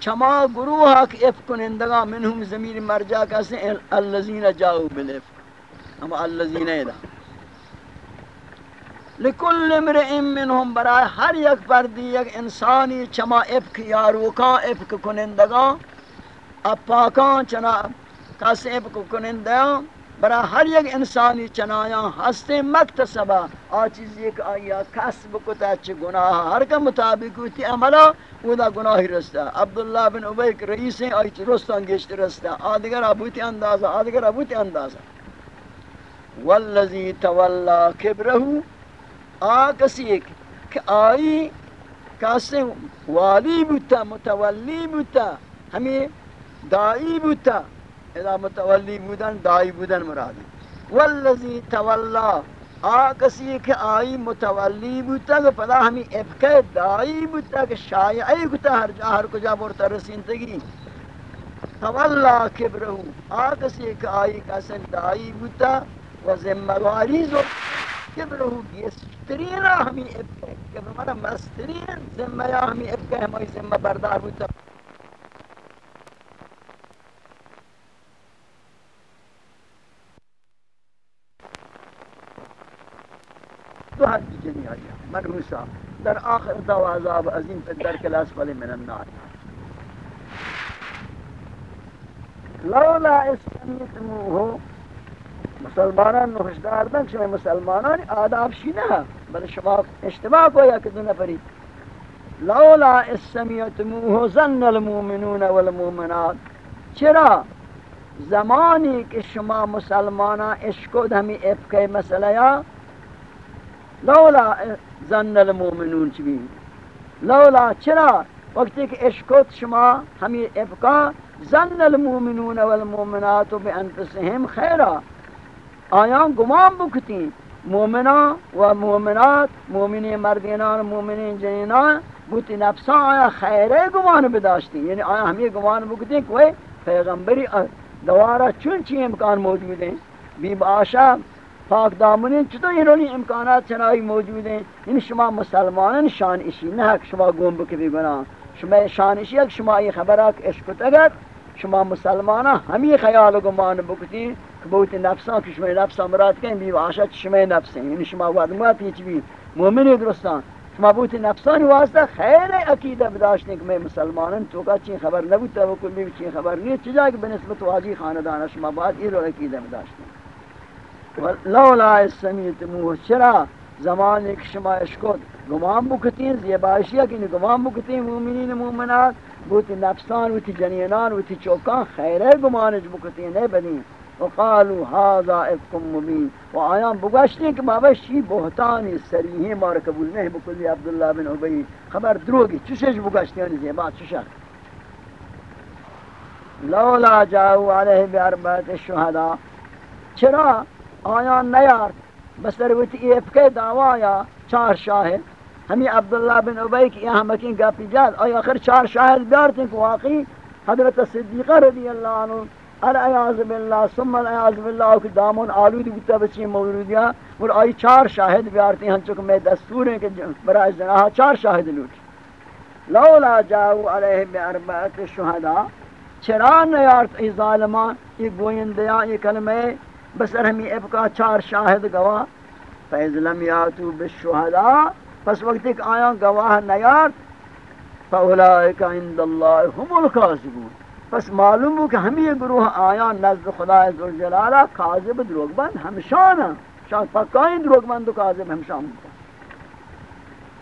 چما گروہ کی افکنندگا منهم زمین مرجع کسن اللذین جاؤ بالافک اما اللذین ایدہ۔ لکل امرئ منهم برای ہر یک پردی یک انسانی چما افک یاروکان افک کنندگان اپاکان چنا کس افک کنندگان برای ہر یک انسانی چنایاں ہستے مکتسبہ آ چیز ایک آیا، کسب کتا چھ گناہ، ہر کا مطابق ہوتی عملہ، وہ دا گناہ رستا۔ عبداللہ بن عبیق رئیس ہیں آئی رستان گشت رستا۔ آدگر ابوتی اندازہ آدگر ابوتی اندازہ۔ والذی تولا کبرہو آکسی کہ آئی کاسے والی بوتا، متولی بوتا، ہمیں دائی بوتا۔ اذا متولی بودن، دائی بودن مرادی. والذی تولا آکسی کہ آئی متولی بوتا کہ پدا ہمیں افکے دائی بوتا کہ شایعی کتا ہر جا، ہر کجا بورتا رسینتگی تولا کبرہو آکسی کہ آئی کاسن دائی بوتا و ذمہ واری زو، کبرہو گیسترین ہمیں افکے کبر مانا مسترین ذمہ یا ہمیں افکے ہمیں ذمہ بردار بوتا تو حد کی جنی آیا مرموسا در آخر دو عذاب عظیم پر در کلاس والی من النار لولا اسمیتموہو مسلمانان نخشدار دن شما مسلمانان آداب شی نہ بل شما اشتباہ کو یا کہ دو نفری۔ لولا اسمیتموہو ظن المومنون والمومنات۔ چرا؟ زمانی کہ شما مسلمانان اشکود ہمیں افکے مسئلہ یا لولا ظن المؤمنون چبی لولا چرا؟ وقتی کہ اشکوت شما ہمی افقا ظن المؤمنون والمؤمنات بانفسهم خیرا. آیان گمان بکتی مومنان و مومنات مومنی مردینان مومنین جنینان بوتی نفسان آیا خیره گمان بداشتی. یعنی آیا ہمی گمان بکتی کہ پیغمبری، دوارا چون چی امکان موجود ہیں؟ بی باشا پاک دامنین چطور اینونی امکانات چنائی موجود ہیں؟ ان شما مسلمانان شان اشی، نہ کہ شما گوم بکبی گناہ. شما شان اشی ہے شما یہ خبرہ کہ عشق تگت شما مسلمانہ ہمی خیال و گمان بکتی کہ بہت نفسان کہ شما نفسان مراد کہیں بھی آشا شما نفس ہیں یعنی شما وادمات یہ چبی مومن درستان. شما بہت نفسانی واسطہ خیر عقیدہ بداشتیں کہ میں مسلمانن تو کا چین خبر نبوتا وہ کلی چین خبر نہیں چیزا کہ بنسبت واجی خاندان، شما بعد یہ رو عقیدہ بداشتیں لولا اسمیت موہ چرا زمان ایک شما اشکت گمان بکتین زیباشیہ کی گمان بکتین، مومنین مومنات بوتی نفسان، بوتی جنینان، بوتی چوکان، خیرے گمانج بکتین ہے بدین. وقالوا هذا افکم مبین. و آیان بگشتیں کہ بابا شی بہتانی سریحی مار قبول نہیں بکلی عبداللہ بن عبی خبر دروگی چشش بگشتیں زیبا چشک لولا جاؤ علیہ بیاربات الشہداء. چرا؟ آیا نیار بسر وتی ایف کے دعوا چار شاہد ہمیں عبداللہ بن عبی کی یہاں مکین گپی جاد آیا آخر چار شاہد بیارتے ہیں کہ واقعی حضرت صدیقہ رضی اللہ عنہ العیاض باللہ، ثم العیاض باللہ کہ دامون آلودی بتا بچی مولودیاں، اور آئی چار شاہد بیارتے ہیں چونکہ میں دستور ہیں کہ برای زناہا چار شاہد لوٹ لولا جاؤ علیہ باربعت شہداء، چرا نیارت ای ظالمان یہ گویندیاں یہ کلمہ بسر ہمی ابکا چار شاہد گواہ، فیض لم یاتو بالشہداء، پس وقت ایک آیا گواہ نیار فاولائک عند اللہ هم القاسبون پس معلوم ہو کہ ہم یہ گروہ آیا نزد خدا عزوجلالہ قاذب دروگ بند ہمشانا شاید پکائیں دروگ بند و قاذب ہمشان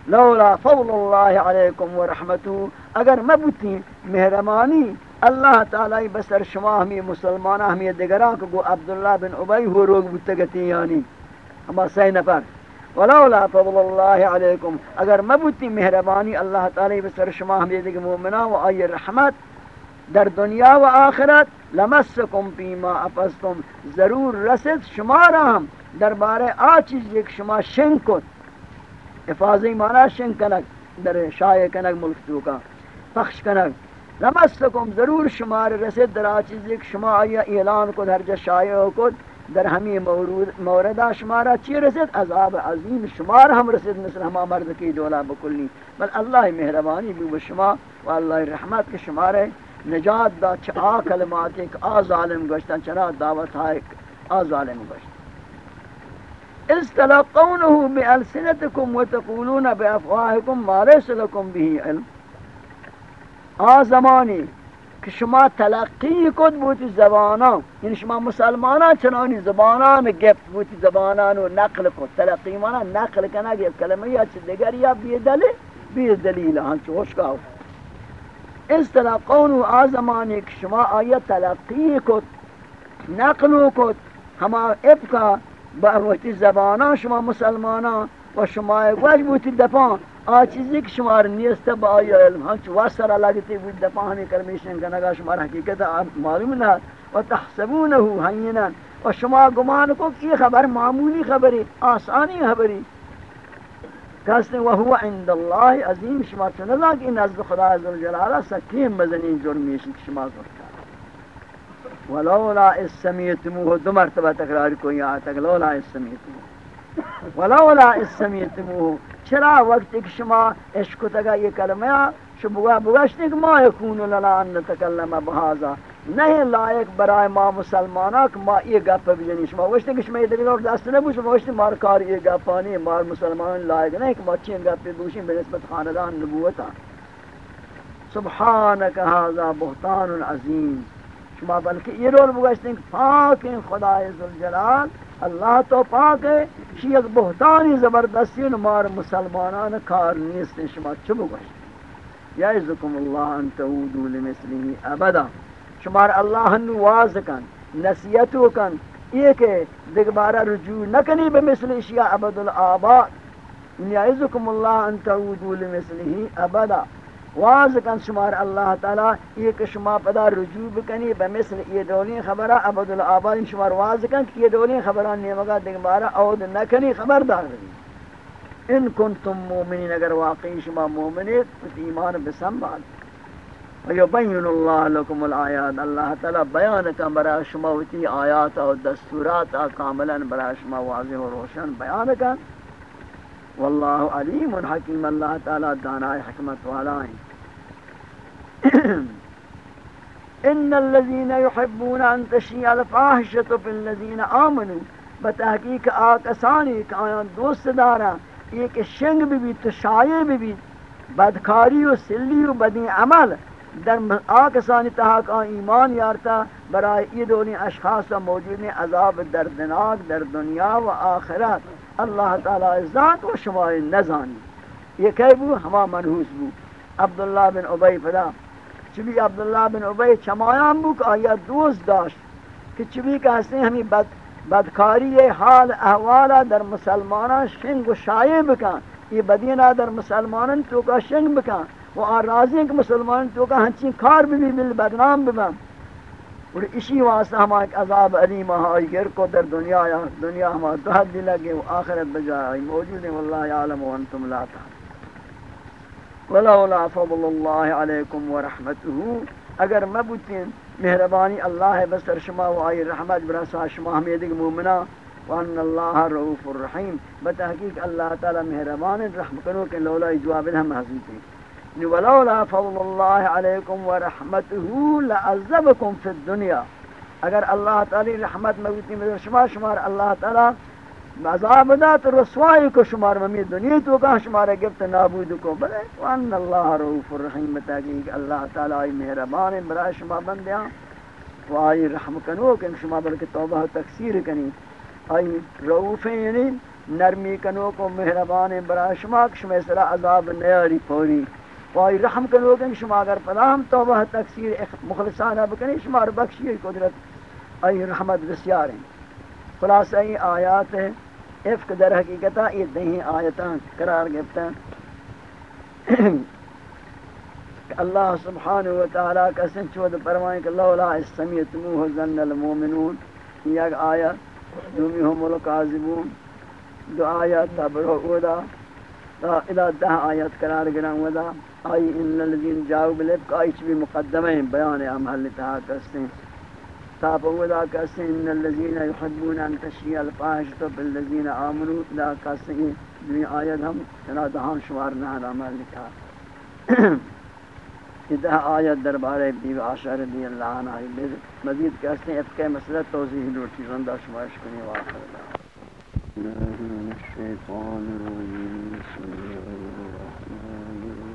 لولا فضل اللہ علیکم ورحمتو اگر مبتی مہرمانی اللہ تعالی بسر شما ہمی مسلمان ہمی دگران کو عبداللہ بن عبی ہو روگ بتگتی یعنی۔ ہما سی نفر۔ ولولا فضل اللہ علیکم۔ اگر مبوتی مہربانی اللہ تعالی بسر شما ہمی دگ مومنان و آئی رحمت۔ در دنیا و آخرت لمسکم پیما افستم ضرور رسد شما رحم۔ در بارے آ چیز ایک شما شنک کت افاظی مانا شنک کنک در شایع کنک ملک تو کا۔ پخش کنک لمستکم، ضرور شمار رسد در آچیز ایک شما آیا اعلان کو در جا شایع کو در ہمی موردہ شمارا چی رسد عذاب عظیم شمار ہم رسد مثل ہما مرد کی دولا بکلی بل اللہ مہربانی بھی و شما و اللہ رحمت کے شمار نجات دا چا کلمات ایک آ ظالم گشتا چرا دعوت ہے آ ظالم گشتا اس تلقونه بألسنتكم وتقولون بأفواهكم ما ليس لكم به علم. آ زمانی کہ شما تلقی کد بوتی زبانان یعنی شما مسلمانان چنانی زبانان گفت بوتی زبانان و نقل کد تلقی مانا نقل کنگ یک کلمه یا چی دیگر یا بی دلیل؟ بی دلیل ہاں چوش کا اس تلقون و آ زمانی کہ شما آیا تلقی کد، نقل کد، ہما افکا با وقتی زبانان شما مسلمانان و شما گوش بوتی دپان. آ چیزی که شما نیست با آیا علم. ہم چو واسر لگتی بود دپان ہمیں کرمیشن کنگا شما حقیقت معلوم نہ و تحسبونه حینا و شما گمان کو کی خبر؟ معمولی خبری، آسانی خبری. کہتے ہیں وہو عند اللہ عظیم. شما چون چنلا کہ نزد خدا عز و عزوجلالہ سکیم بزنین جرمیشن شما کرتا ولولا اس سمیتموه دو مرتبہ تکرار کوئی آتا کہ لولا اس سمیتموه ولولا اس سمیتموه چرا وقت ایک شما عشق تگا یہ کلمہ شبوا بوشتے کہ ما یکون لنا ان نتکلم بہذا نہیں لائق برائے ما مسلمانہ کہ ما یہ گپ بجنی شما وشتے کہ شما یہ دیگر دست نہ بوش وشتے مار کار یہ گپانی مار مسلمان لائق نہیں کہ ما چین گپ بوشیں بنسبت خاندان نبوتا سبحانک هذا بہتان عظیم. شما بلکہ یہ رول بگشتے ہیں کہ پاک ہیں خدا اللہ تو پاک ہے شی ایک بہتانی زبردستی نمار مسلمانان کار نیست شما چو بگشتے یعزکم اللہ ان تعودو لمثلی ابدا. شمار اللہ نواز کن نصیتو کن یہ کہ دگبارہ رجوع نکنی بمثل اشیاء عبد الآباد یعزکم اللہ ان تعودو لمثلی ابدا. واز کن شمار اللہ تعالی یہ کہ شما پدا رجوع بکنی بمثل یہ دولین خبرہ عبد العباد شمار واز کن کہ یہ دولین خبرہ نیمگا دیکھ بارا عود نکنی خبردار رہی ان کنتم مومنین اگر واقعی شما مومنیت اس ایمان بسنبال ویبین اللہ لکم الآیات. اللہ تعالی بیان کن برا شما وتی آیات و دستورات کاملا برا شما واضح و روشن بیان کن. واللہ علیم حکیم. اللہ تعالی دانائے حکمت والا ان الذين يحبون ان تشيع الفاحشه في الذين امنوا بتحقیق آکسانی کہ آیان دوست دارا یہ کہ شنگ بھی بھی تشایع بھی بھی بدکاری و سلی و بدی عمل، در آکسانی تحق آن ایمان یارتا، برای یہ دونی اشخاص و موجود عذاب دردناک در دنیا و آخرت. اللہ تعالی ذات و شما نزانی. یہ کہ بو، ہما منحوس بو. عبداللہ بن عبی فدا چبی عبداللہ بن عبی چمایان بو کہ آیا دوست داشت کہ چبی کہ ہستے ہمیں بد بدکاری حال احوالا در مسلمانان شنگ و شائع بکن. یہ بدینا در مسلمانان تو کا شنگ بکن. و آن راضی ہیں کہ مسلمان تو کا ہنچین کار بھی بھی بدنام بھی اور اسی واسطہ ہم ایک عذاب علیم آئی گر کو در دنیا یا دنیا ہم دو حد لگے و آخرت بجائے، موجود ہیں، واللہ یعلم و انتم لا تعلم ولولا فضل اللہ علیکم و رحمته اگر مبوتین مہربانی اللہ بسر شما و آئی رحمت برسا شما ہمیں دیکھ وان اللہ رعوف الرحیم بتحقیق اللہ تعالی مہربان رحم کرو کہ لولا جواب ہم حضرت ہیں یعنی ولولا فضل الله عليكم ورحمته لعذبكم في الدنيا۔ اگر اللہ تعالی رحمت موتی میں شما شمار اللہ تعالی عذاب دات رسوائی کو شمار ممی دنیا تو کہاں شمار گفت نابود کو بلے، وان اللہ رؤوف الرحیم تاکہ اللہ تعالی مہربان برای شما بندیاں۔ و آئی رحم کنو کہ شما بلکہ توبہ تکثیر کنی۔ آئی رؤوف یعنی نرمی کنو کو مہربان برای شما کہ شما سرا عذاب نیاری پوری وائی رحم کرو گے شما اگر پناہم توبہ تکثیر مخلصانہ بکنی، شما بخشی قدرت۔ ای رحمت بسیار ہیں خلاصہ ای آیات ہے افق در حقیقتا یہ دہیں آیتاں قرار گفتا اللہ سبحانہ وتعالی کا سن چود فرمائیں کہ لولا استمیتموہ ظن المومنون۔ یہ آیت دومی ہم القاذبون دو آیات تبرو اودا الى دہ آیت قرار گران ودا آئی ان الذین جاؤ بلب کا ایچ بھی مقدمہ بیان عمل تہا کستے ہیں۔ تاپ ودا کستے ہیں ان الذین یحبون ان تشیع الفاحشت بالذین آمنوا لا کستے ہیں دنیا آیت ہم چنا دہان شوار نہ عمل تہا ادھا آیت دربارے بیو عاشر رضی اللہ عنہ مزید کہتے ہیں افقہ مسئلہ توضیح لوٹی رندہ شمارش کنی واقع اللہ من الشيطان الرجيم بسم الله الرحمن الرحيم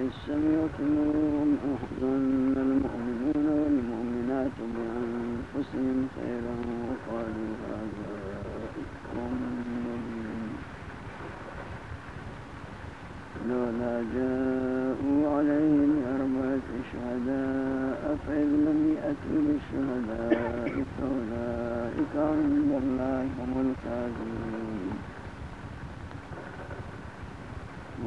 إذ سمعتموهم أحزن المؤمنون والمؤمنات بأنفسهم خيرا وقالوا هذا إفك مبين. لولا جاءوا عليه بأربعة شهداء فإذ لم يأتوا بالشهداء فأولئك عند الله هم الكاذبون.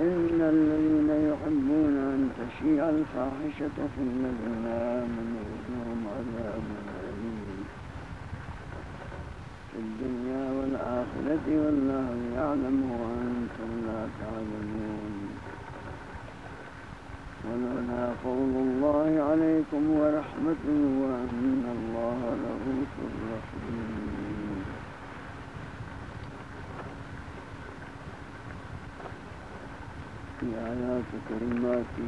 إن الذين يحبون أن تشيع الفاحشة في الذين آمنوا لهم عذاب أليم في الدنيا والآخرة والله يعلم وأنتم لا تعلمون ولولا قول الله عليكم ورحمته وأن الله رؤوف رحيم آيات كريمات.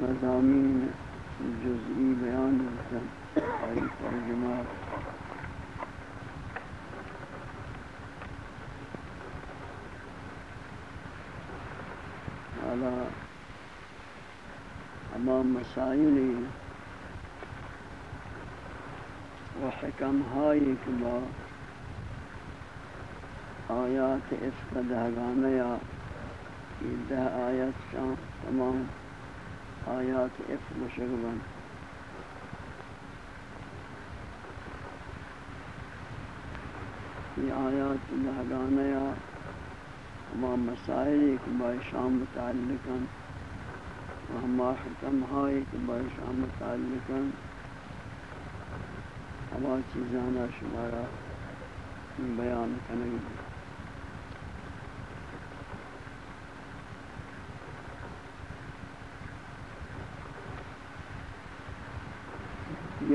مضامين جزئی بیان ہوتا ہے ترجمات. على امام مسائل وحكم هاي كبا آیات افق دہگانہ یا یہ دہ آیات شان تمام آیات افق مشغبن یہ آیات دہگانہ یا تمام مسائل ایک با شام متعلقا وہما حکم ہائی ایک با شام متعلقا۔ ہما چیزانا شمارا بیان کرنے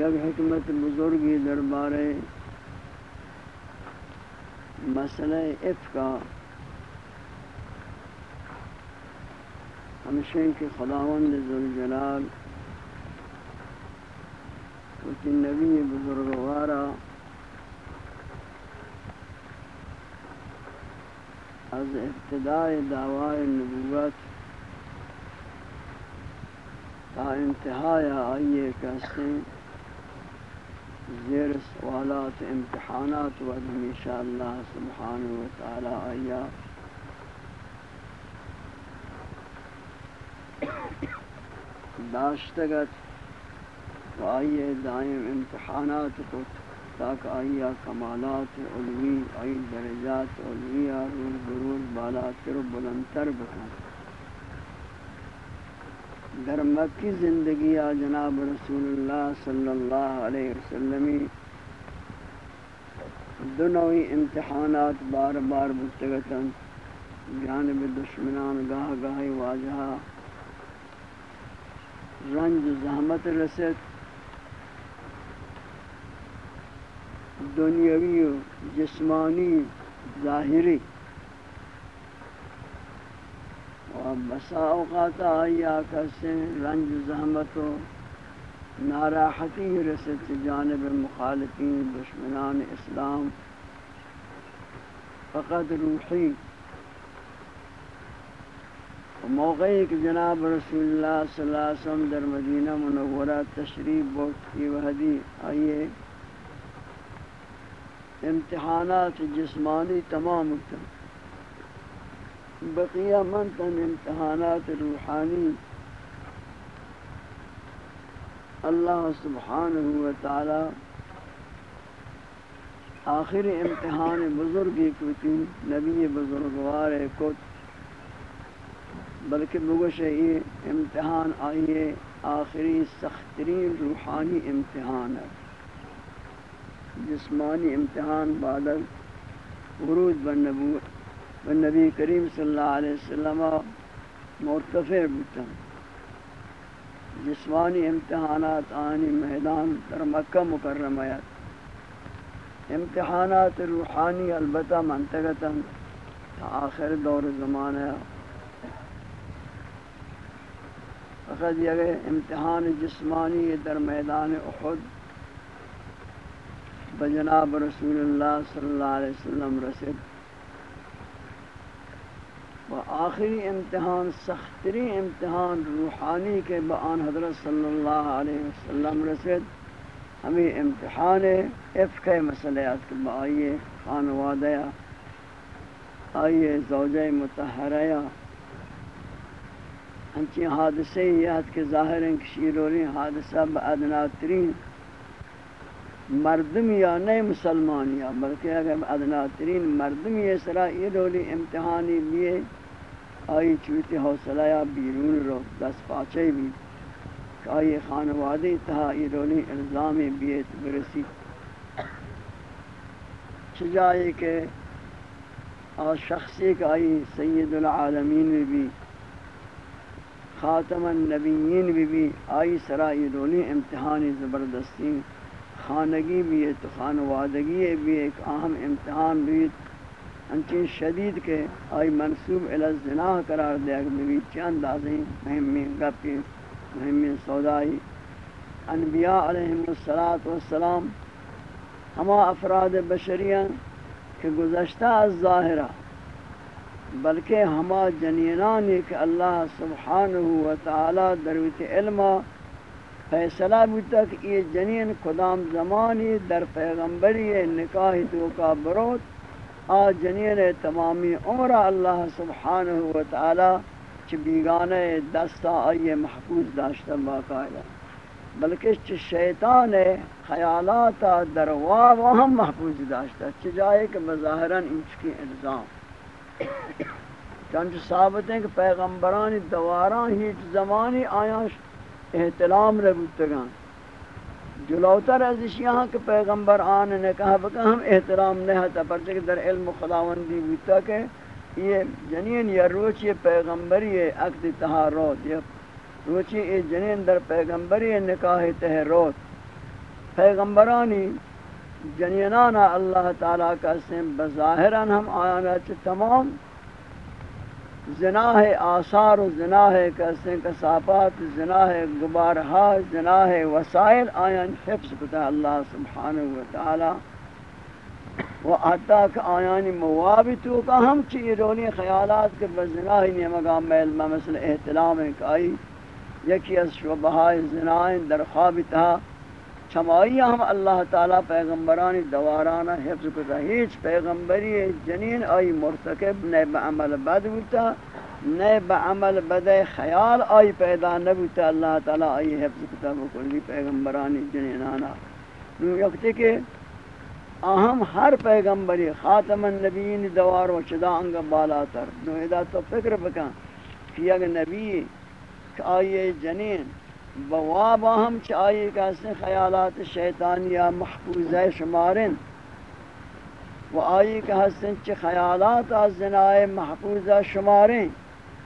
یک حکمت بزرگی دربار مسئلہ افقا ہمشن کے خداوند ذوالجلال وچی نبی بزرگوارا از ابتداء دعوی نبوت تا انتہائی آئیے کہتے زیر سوالات، امتحانات و ہمیشہ اللہ سبحانہ و تعالی آیا۔ داشتگت و آئیے دائم امتحانات کو تاکہ آئیا کمالات علوی، آئی درجات علوی روز بروز بالاتر و بلندتر بکن۔ در مکی زندگی جناب رسول اللہ صلی اللہ علیہ وسلمی دو نوعی امتحانات بار بار بتگتن جانب دشمنان گاہ گاہی واجہا رنج زحمت رسد دنیاوی و جسمانی ظاہری و بسا اوقات آیا کسی رنج زحمت و ناراحتی رسد جانب مخالفین دشمنان اسلام. فقط روحی موقعی کہ جناب رسول اللہ صلی اللہ علیہ وسلم در مدینہ منورہ تشریف بہت کی وحدی آئیے امتحانات جسمانی تمام ہوتا بقیہ منتن امتحانات روحانی. اللہ سبحانہ و تعالی آخر امتحان بزرگی کوتی نبی بزرگوار کت، بلکہ بگوش یہ امتحان آئیے، آخری سخترین روحانی امتحان ہے۔ جسمانی امتحان بادل ورود بن نبی کریم صلی اللہ علیہ وسلم مرتفع بتا جسمانی امتحانات آنی میدان در مکہ مکرمیت امتحانات روحانی البتہ منطقتا آخر دور زمانہ فقط یہ امتحان جسمانی در میدان احد بجناب رسول اللہ صلی اللہ علیہ وسلم رسد و آخری امتحان سختری امتحان روحانی کے بآن حضرت صلی اللہ علیہ وسلم رسد ہمیں امتحان افق مسلیات کے بآئیے خانوادہ، آئیے زوجہ متحریہ ہنچی حادثے یاد کے ظاہر ہیں کہ شیروری حادثہ بادنا ترین مردم یا نئے مسلمان یا، بلکہ اگر ادنا ترین مردم یہ سرا، یہ رولی امتحانی لیے آئی چوتی حوصلہ یا بیرون رو دس پاچے بھی۔ کہ آئی خانوادی تہا یہ رولی الزام بیت برسی۔ چجائے کہ آج شخصی کہ آئی سید العالمین بھی خاتم النبیین بھی بھی آئی سرائی رونی امتحانی زبردستی۔ خانگی بھی ہے تو خانوادگی بھی ایک اہم امتحان بھی۔ انچین شدید کے آئی منصوب الزناح قرار دیا کہ بھی چند آزیں مہمی گپی مہمی سودائی۔ انبیاء علیہ السلام ہما افراد بشریاں کہ گزشتہ از ظاہرہ، بلکہ ہما جنینانی کہ اللہ سبحانہ و تعالی درویت علمہ فیصلہ بودتا کہ یہ جنین کدام زمانی در پیغمبری نکاح تو کا بروت آ جنین تمامی عمر اللہ سبحانہ و تعالی چھ بیگانے دستا آئیے محفوظ داشتا باقاعدہ۔ بلکہ چھ شیطان خیالات دروا وہم محفوظ داشتا چھ جائے کہ بظاہراً انچ کی الزام چنچ ثابت ہیں کہ پیغمبران دواران ہیچ زمانی آیا احتلام ربوتگان جلوتر از اشیاء کہ پیغمبر آن نے کہا بکا ہم احترام نہیں ہوتا پرچہ کہ در علم خداوندی بیتا کہ یہ جنین یا روچی پیغمبری اکت تہا روت یا روچی یہ جنین در پیغمبری نکاح تہ روت پیغمبرانی جنینانا اللہ تعالیٰ کا سم بظاہراً ہم آیانا چھ تمام زناہ آثار و زناہ کسیں کسافات زناہ گبارہا زناہ وسائل آیان حفظ کتا اللہ سبحانہ وتعالی و حتی کہ آیانی موابتو کا ہم چی رونی خیالات کے بزناہی نیمگا میل مثل احتلام ایک آئی، یکی از شبہائی زنائن در خوابتہا چمائی ہم اللہ تعالی پیغمبرانی دوارانا حفظ کتا۔ ہیچ پیغمبری جنین آئی مرتکب، نئے بعمل بد بوتا نئے بعمل بد خیال آئی پیدا نبوتا۔ اللہ تعالی آئی حفظ کتا بکلی پیغمبرانی جنینانا۔ نو یکتے کہ اہم ہر پیغمبری خاتم النبیین دوار و چدا انگا بالا تر نو ادا تو فکر بکن کہ اگر نبی، کہ آئیے جنین بواب ہم چاہیے کہ اس خیالات شیطانیہ محفوظ شمارن؟ و آئی کہ حسن چی خیالات زنائے محفوظ شماریں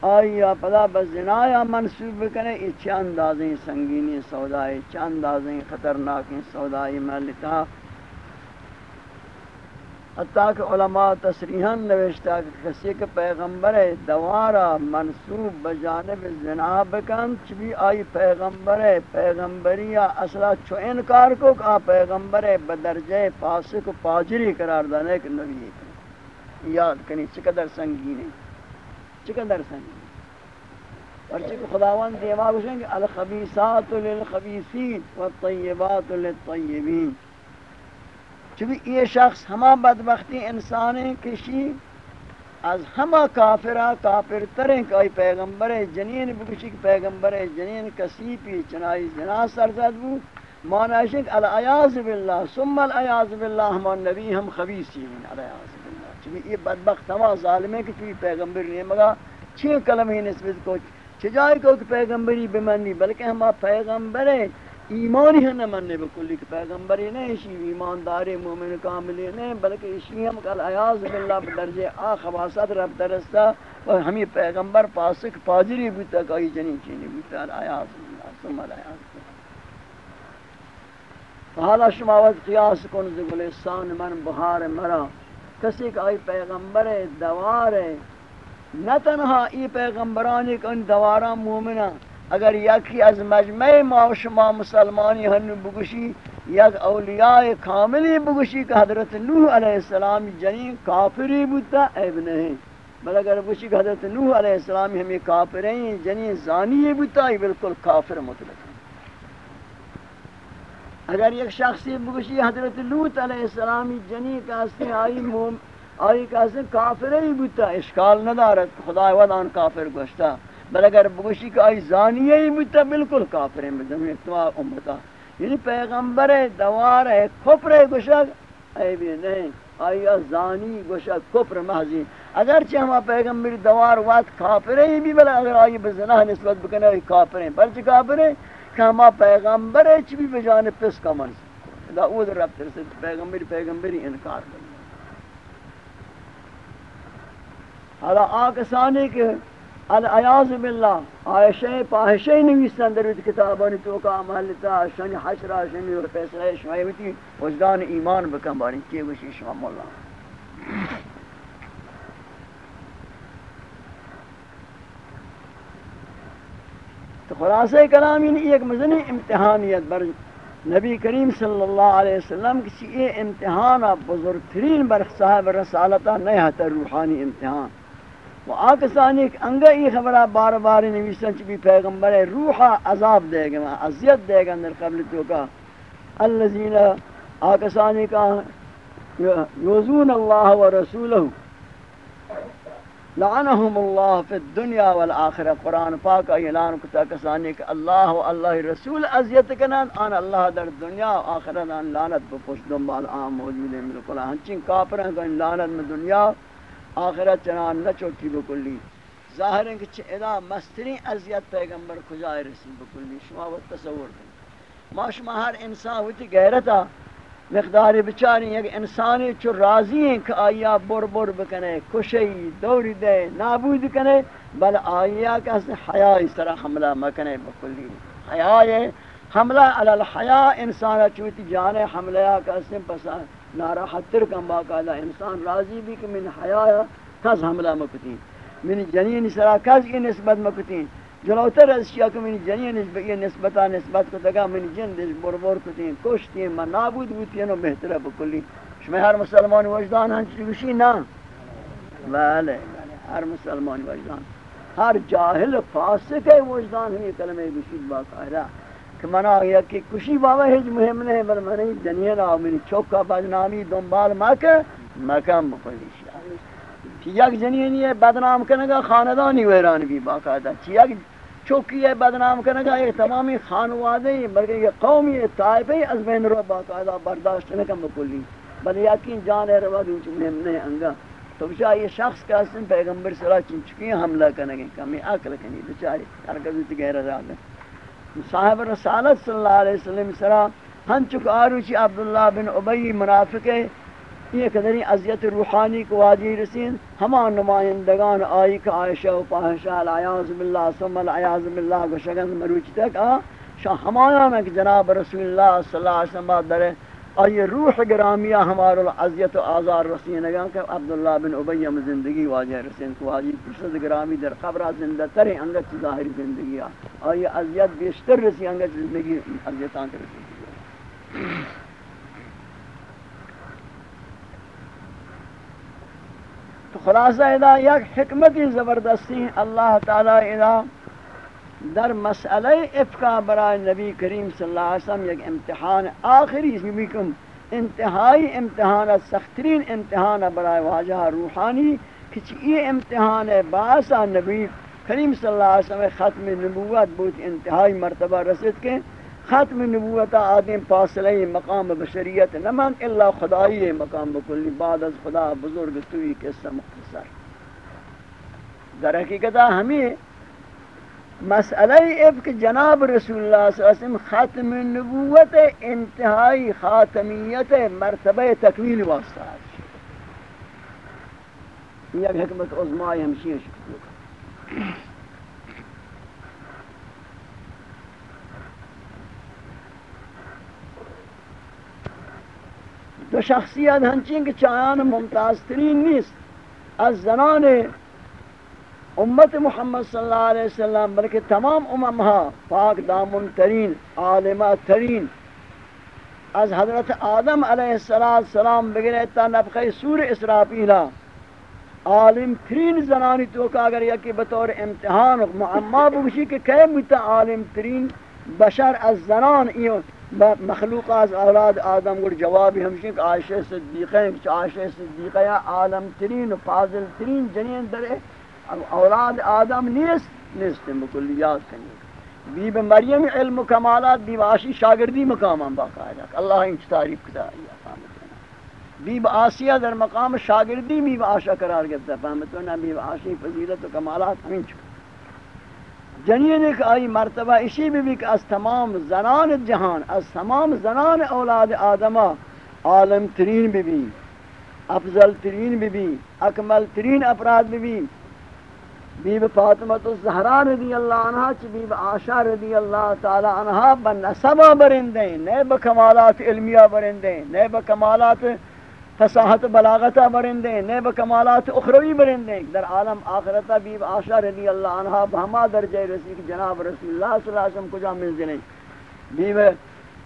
آئی یا پدا بزنایا منصوب کریں یہ اندازیں سنگینی سودائی، چی اندازیں خطرناکیں سودائی ملتا حتیٰ کہ علماء تصریحاً نوشتا کہ کسی کے پیغمبر دوارا منصوب بجانب زنا بکن چبی آئی پیغمبر پیغمبریا اصلا چو انکار کو کہ پیغمبر بدرجہ فاسق و پاجری قرار دانے کہ نبی. ہے یاد کنی چقدر سنگین ہے چقدر سنگین اور چکہ خداوند دیما گوشیں کہ الخبیثات للخبیثین والطیبات للطیبین. چونکہ یہ شخص ہما بدبختی انسان کشی، از ہما کافرہ، کافر تریں کہ پیغمبر جنین بکشی، پیغمبر جنین کسیپی چنائی جنا سرزد بو۔ ماناشک الایاز باللہ، ثم الایاز باللہ ہمان نبی ہم خبیصی ہیں الایاز باللہ۔ چونکہ یہ بدبخت ہما ظالم ہے کہ چونکہ پیغمبر نہیں مگا۔ چھ کلمہ نسبت کو چجائے کو کہ پیغمبری بمانی بلکہ ہما پیغمبر ایمانی ہم نہ مننے بکلی کہ پیغمبری نہیں اسی ایماندار مومن کاملی نہیں بلکہ اسی ہم کل ایاز باللہ بدرجے آ خواست رب درستا اور ہمیں پیغمبر پاسک پاجری بوتا کئی جنی چینی بوتا ایاز باللہ، ثم ایاز حالا شما وقت قیاس کن ز گلستان من بہار مرا، کسی کا ای پیغمبر دوار نہ تنہا ای پیغمبرانی کن دوارا مومنہ اگر یکی از مجمع ما و شما مسلمانی ہنو بگوشی، یک اولیاء کاملی بگوشی کہ حضرت نوح علیہ السلام جنین کافری بودتا عیب نہیں بل اگر بگوشی کہ حضرت نوح علیہ السلام ہمیں کافرین، جنین زانی بودتا یہ بالکل کافر مطلق. اگر یک شخصی بگوشی حضرت لوت علیہ السلامی جنین کہاستے آئی موم، آئی کہاستے کافری بودتا، اشکال ندارد خدا ودان کافر گوشتا بل اگر بگوشی کہ آئی زانیہ ہی بودتا بالکل کافر ہیں بدن اتوا امتا یعنی پیغمبر ہے دوار ہے، کفر ہے گوشک اے بھی نہیں، آئی زانی گوشک کفر محضی اگرچہ ہما پیغمبر دوار وقت کافر ہیں بھی بل اگر آئی بزنہ نسبت بکنے آئی کافر ہیں۔ پرچہ کافر ہیں کہ ہما پیغمبر ہے چی بھی بجانے پس کا منس دا او رب ترسد پیغمبر پیغمبری انکار کرنا حالا آکسانی کے الایاز باللہ عائشہ پاہشہ نویسن در کتابانی تو محلتا شنی حشرہ شنی اور فیصلہ شمائیوتی وجدان ایمان بکن باری کی وشی شما مولا. تو خلاصہ کلام یہ ایک مزنی امتحانیت بر نبی کریم صلی اللہ علیہ وسلم کسی یہ امتحان بزرگ ترین بر صاحب رسالتا نہیں ہے روحانی امتحان. و آکسانی ایک انگا ای خبرہ بار بار نویسن چی بھی پیغمبر روحا عذاب دے گا عذیت دے گا اندر قبل تو کا۔ اللذین آکسانی کا یوزون اللہ و رسولہ، لعنہم اللہ فی الدنیا والآخرہ۔ قرآن پاک اعلان کتا کسانی کہ اللہ و اللہ رسول عذیت کنن آن اللہ در دنیا و آخرت آن لعنت بپوش، دنبال آم موجود ہے ملکل ہنچین کافر ہیں کہ لعنت میں دنیا آخرت چنان نہ چوکی بکلی۔ ظاہر ہے کہ ادا مستری عذیت پیغمبر کجائے رسی بکلی۔ شما وہ تصور کریں۔ ما شما ہر انسان ہوتی غیرتا۔ مقدار بچاری یک انسانی چو راضی ہیں کہ آیا بر بر بکنے کشی دوری دے، نابود کنے، بل آیا کہ اس حیاء اس طرح حملہ مکنے بکلی۔ حیاء حملہ علی الحیاء انسانا چوتی جانے، حملہ کا اس نے ناراحت تر کم باقاعدہ انسان راضی بھی کہ من حیاء کس حملہ مکتین۔ من جنین سرا کس کی نسبت مکتین۔ جلوتر از شیعہ کہ من جنین یہ نسبتا نسبت کو تگا من جن دیش بربور کتین، کشتین، من نابود بودتین و بہترہ بکلی۔ شما ہر مسلمان وجدان ہنچی گوشی نا؟ بلے، ہر مسلمان وجدان۔ ہر جاہل فاسق ہے وجدان ہی کلمہ گوشید باقاعدہ۔ کہ منا یا کہ کشی بابا ہیچ مهم نہیں بل منی جنین آو منی چوکا بدنامی دنبال مکہ مکم بکلی چی یک جنین یہ بدنام کنگا خاندانی ویران بھی باقاعدہ۔ چی یک چوکی ہے، بدنام کنگا یہ تمامی خانوادے بلکہ یہ قومی طائفہ از بین رو باقاعدہ برداشت نکم بکلی بل یقین جان ہے، روا دوں مهم نہیں انگا۔ تو بچا یہ شخص کا اسم پیغمبر صلی اللہ علیہ وسلم چکی حملہ کنگے کمی عقل کنی بچاری ترکزی تگیر رہا صاحب رسالت صلی اللہ علیہ وسلم سرا ہن چک آروچی عبداللہ بن عبی منافق ہے۔ یہ قدری عذیت روحانی کو واجی رسین۔ ہما نمائندگان آئی کا عائشہ و پاہشہ العیاض باللہ، ثم العیاض باللہ کو شگن مروچ تک، آ، شاہ ہمایاں میں کہ جناب رسول اللہ صلی اللہ علیہ وسلم در آئی روح گرامیہ ہمارا عذیت و آزار رسین اگا کہ عبداللہ بن عبیم زندگی واجہ رسین کو واجی پرسد گرامی در قبرہ زندہ ترے انگت ظاہری زندگی آئی عذیت بیشتر رسی انگت زندگی عذیتان کر رسی۔ تو خلاصہ ادا یک حکمتی زبردستی اللہ تعالی ادا در مسئلہ افقہ برای نبی کریم صلی اللہ علیہ وسلم یک امتحان آخری اس بھی کم انتہائی امتحان سخترین امتحان برائے واجہ روحانی، کچھ یہ امتحان ہے باسا نبی کریم صلی اللہ علیہ وسلم ختم نبوت بہت انتہائی مرتبہ رسد کے ختم نبوت آدم فاصلہ مقام بشریت نمان، الا خدای مقام بکلی، بعد از خدا بزرگ توی قصہ مختصر در حقیقت ہمیں مسئلہ افک جناب رسول اللہ صلی اللہ علیہ وسلم ختم نبوت انتہائی خاتمیت مرتبہ تکمیل واسطہ ہے۔ یہ حکمت عظمائی ہمشی شکل تو شخصیت ہنچین کہ چایان ممتاز ترین نیست۔ از زنان امت محمد صلی اللہ علیہ وسلم، بلکہ تمام اممہا پاک دامن ترین، عالمہ ترین۔ از حضرت آدم علیہ السلام بگرے تا نفخ سور اسرافیلہ عالم ترین زنانی تو کا اگر یکی بطور امتحان معما بوشی کہ کئے متا عالم ترین بشر از زنان مخلوق از اولاد آدم گر جوابی ہمشی کہ عائشہ صدیقہ ہیں کہ عائشہ صدیقہ یا عالم ترین و فاضل ترین جنین در اولاد آدم نیست نیست مکلیات کنی بی بی مریم علم و کمالات، بی باشی شاگردی مقام ہم باقاعدہ اللہ ان کی تعریف کتا ہے۔ بی بی آسیہ در مقام شاگردی، بی بی آشا قرار گفتا فهمتو نا بی بی آشی فضیلت و کمالات ہمیں چکا۔ جنین ایک آئی مرتبہ اسی بھی بھی کہ از تمام زنان جہان، از تمام زنان اولاد آدمہ عالم ترین بھی بھی افضل ترین بھی بھی اکمل ترین افراد بھی بھی بیب فاطمت الزہرا رضی اللہ عنہ چی بیب عاشا رضی اللہ تعالی عنہ بنسبہ برندیں نئے بکمالات علمیہ برندیں نئے بکمالات فصاحت بلاغتہ برندیں نئے بکمالات اخروی برندیں در عالم آخرتہ بیب عاشا رضی اللہ عنہ بہما درجہ رسیق جناب رسول اللہ صلی اللہ علیہ وسلم کجا منزلیں بیب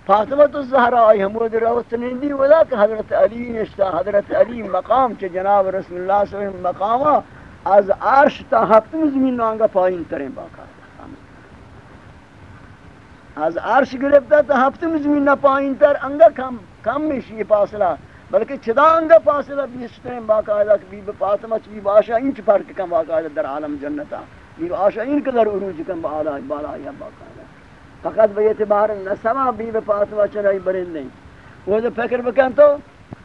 فاطمت الزہرا آئی حمود روت نندی ولا کہ حضرت علی نشتا حضرت علی مقام چے جناب رسول اللہ صلی اللہ علیہ وسلم مقامہ از عرش تا هفتم زمین نانگا پایین ترین باقا. از عرش گرفتا تا هفتم زمین پایین تر، انگا کم کم میشی فاصلہ. بلکہ چدا انگا فاصلہ بیسترین باقاعدہ کہ بیب فاطمہ چی بیب آشا انچ فرق کم باقاعدہ در عالم جنتا. بیب آشا ان قدر عروج کم بالا بالا یا باقاعدہ فقط بے اعتبار نسبہ بیب فاطمہ چنائی برین نہیں. وہ جو فکر بکن تو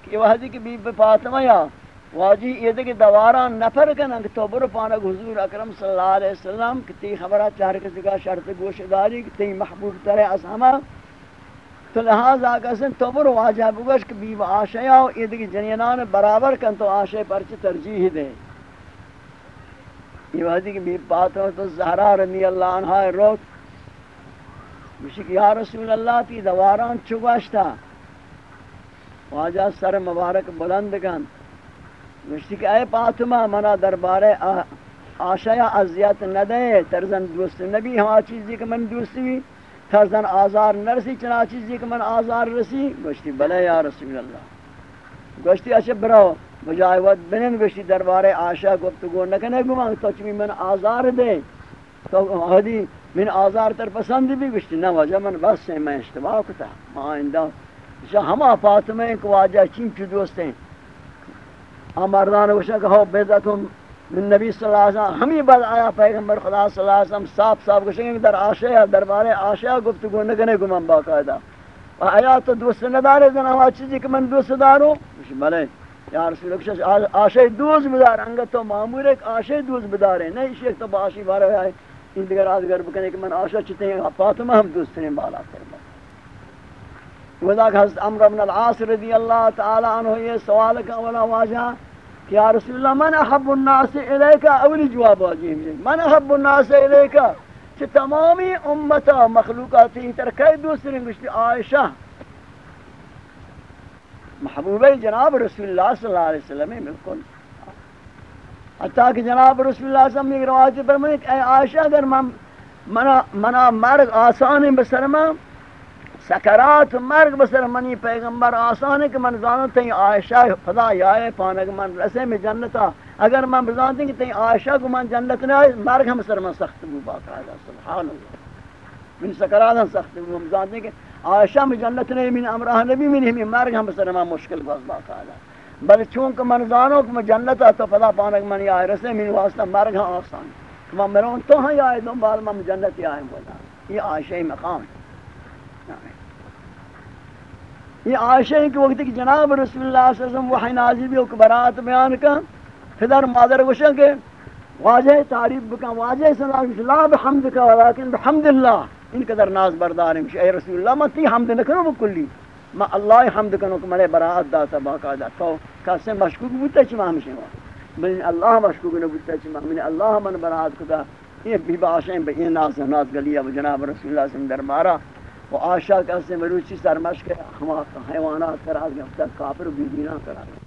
کہ وہ حدی کہ بیب فاطمہ یا واجی، یہ دے کہ دواران نفر کنا کہ تو برو پانک حضور اکرم صلی اللہ علیہ وسلم، کہ تی خبرات چاہر کسی کا شرط گوش داری، کہ تی محبوب ترے از ہما تو لہذا کسن تو برو واجہ بگوش کہ بیو آشیا ہو یہ دے کہ جنینان برابر کن تو آشے پرچ ترجیح دے۔ یہ وحدی کہ بیو پاتو تو زہرا رضی اللہ عنہ روت مشک یا رسول اللہ، تی دواران چگوشتا۔ واجہ سر مبارک بلند کن۔ گوشتی کہ اے پاتما منا دربارے آشیا عذیت نہ ترزن دوست نبی ہما چیزی کہ من دوستی بھی ترزن آزار نرسی، چنا چیزی کہ من آزار رسی، گوشتی بلے یا رسول اللہ۔ گوشتی اچھا براو بجائے ود بنن، گوشتی دربارے آشا گفتگو نکنے گمان تو چمی من آزار دے۔ تو حدی من آزار تر پسند بھی، گوشتی نہ وجہ من بس سے میں اشتباہ کتا۔ ما اندہ ہما فاطمہ کو واجہ چین چی دوست ہیں۔ ہم مردان گوشن کہ ہو بیزتم من نبی صلی اللہ علیہ وسلم، ہمیں بعد آیا پیغمبر خدا صلی اللہ علیہ وسلم صاف صاف گوشن کہ در آشیا دربارے آشیا گفتگو نگنے گمان باقاعدہ۔ و آیا تو دوست ندارے زن ہوا چیزی کہ من دوست دارو گوشن بلے، یا رسول اللہ، کشش آشے دوز بدار انگا تو معمول ایک آشے دوز بدارے نہیں، شیخ تو باشی بارے آئے۔ ان دیگر آدگر بکنے کہ من آشا چیتے ہیں فاطمہ ہم دوست نے بالا کرنا وذاک حضرت عمر بن العاص رضی اللہ تعالی عنہ، یہ سوال کا اولا واجہ۔ کہ یا رسول اللہ من احب الناس الیکا؟ اولی جواب واجیم جائے من احب الناس الیکا؟ کہ تمامی امتا مخلوقاتی ترکی دوسری گشتی عائشہ۔ محبوبہ جناب رسول اللہ صلی اللہ علیہ وسلم بالکل۔ حتیٰ کہ جناب رسول اللہ صلی اللہ علیہ وسلم روایت فرمائے کہ اے عائشہ اگر من منا, منا مرگ آسان بسرما سکرات مرگ بسر منی پیغمبر آسان ہے کہ من زانتا ہی عائشہ خدا یائے پانک من رسے میں جنتا اگر من بزانتا ہوں کہ تین عائشہ کو من جنت نہیں آئے، مرگ ہم سر من سخت بو باقاعدہ سبحان اللہ۔ من سکرات ہم سخت ہم جانتے کہ عائشہ میں جنت نہیں من امرہ نبی، من ہمیں مرگ ہم بسر ما مشکل باز باقاعدہ بل چونکہ من زانو کہ میں جنت تو پدا پانک من یا رسے، من واسطہ مرگ ہاں آسان کہ میں مرون تو ہاں یا دوں بعد میں جنت آئے بولا یہ عائشہ مقام ہے۔ یہ عائشہ کے وقت کہ جناب رسول اللہ صلی اللہ علیہ وسلم وحی نازل بھی برات بیان کا پدر مادر گوشن کے واجہ تعریف بکن واجہ سلام لا بحمد کا، ولیکن بحمد اللہ ان قدر ناز بردار ہیں۔ اے رسول اللہ، میں تی حمد نکنو بکلی۔ میں اللہ حمد کنو کہ ملے براعت داتا باقاعدہ تو کسے مشکوک بودتا چما ہمشہ ہوا۔ من اللہ مشکوک نہ بودتا چما من اللہ من براعت کتا یہ بھی باشیں بے یہ ناز ناز گلیا و جناب رسول اللہ صلی اللہ علیہ وسلم دربارہ۔ و آشا کسی مروچی سرمشک حیوانات کرا گیا کافر و بیدینہ کرا گیا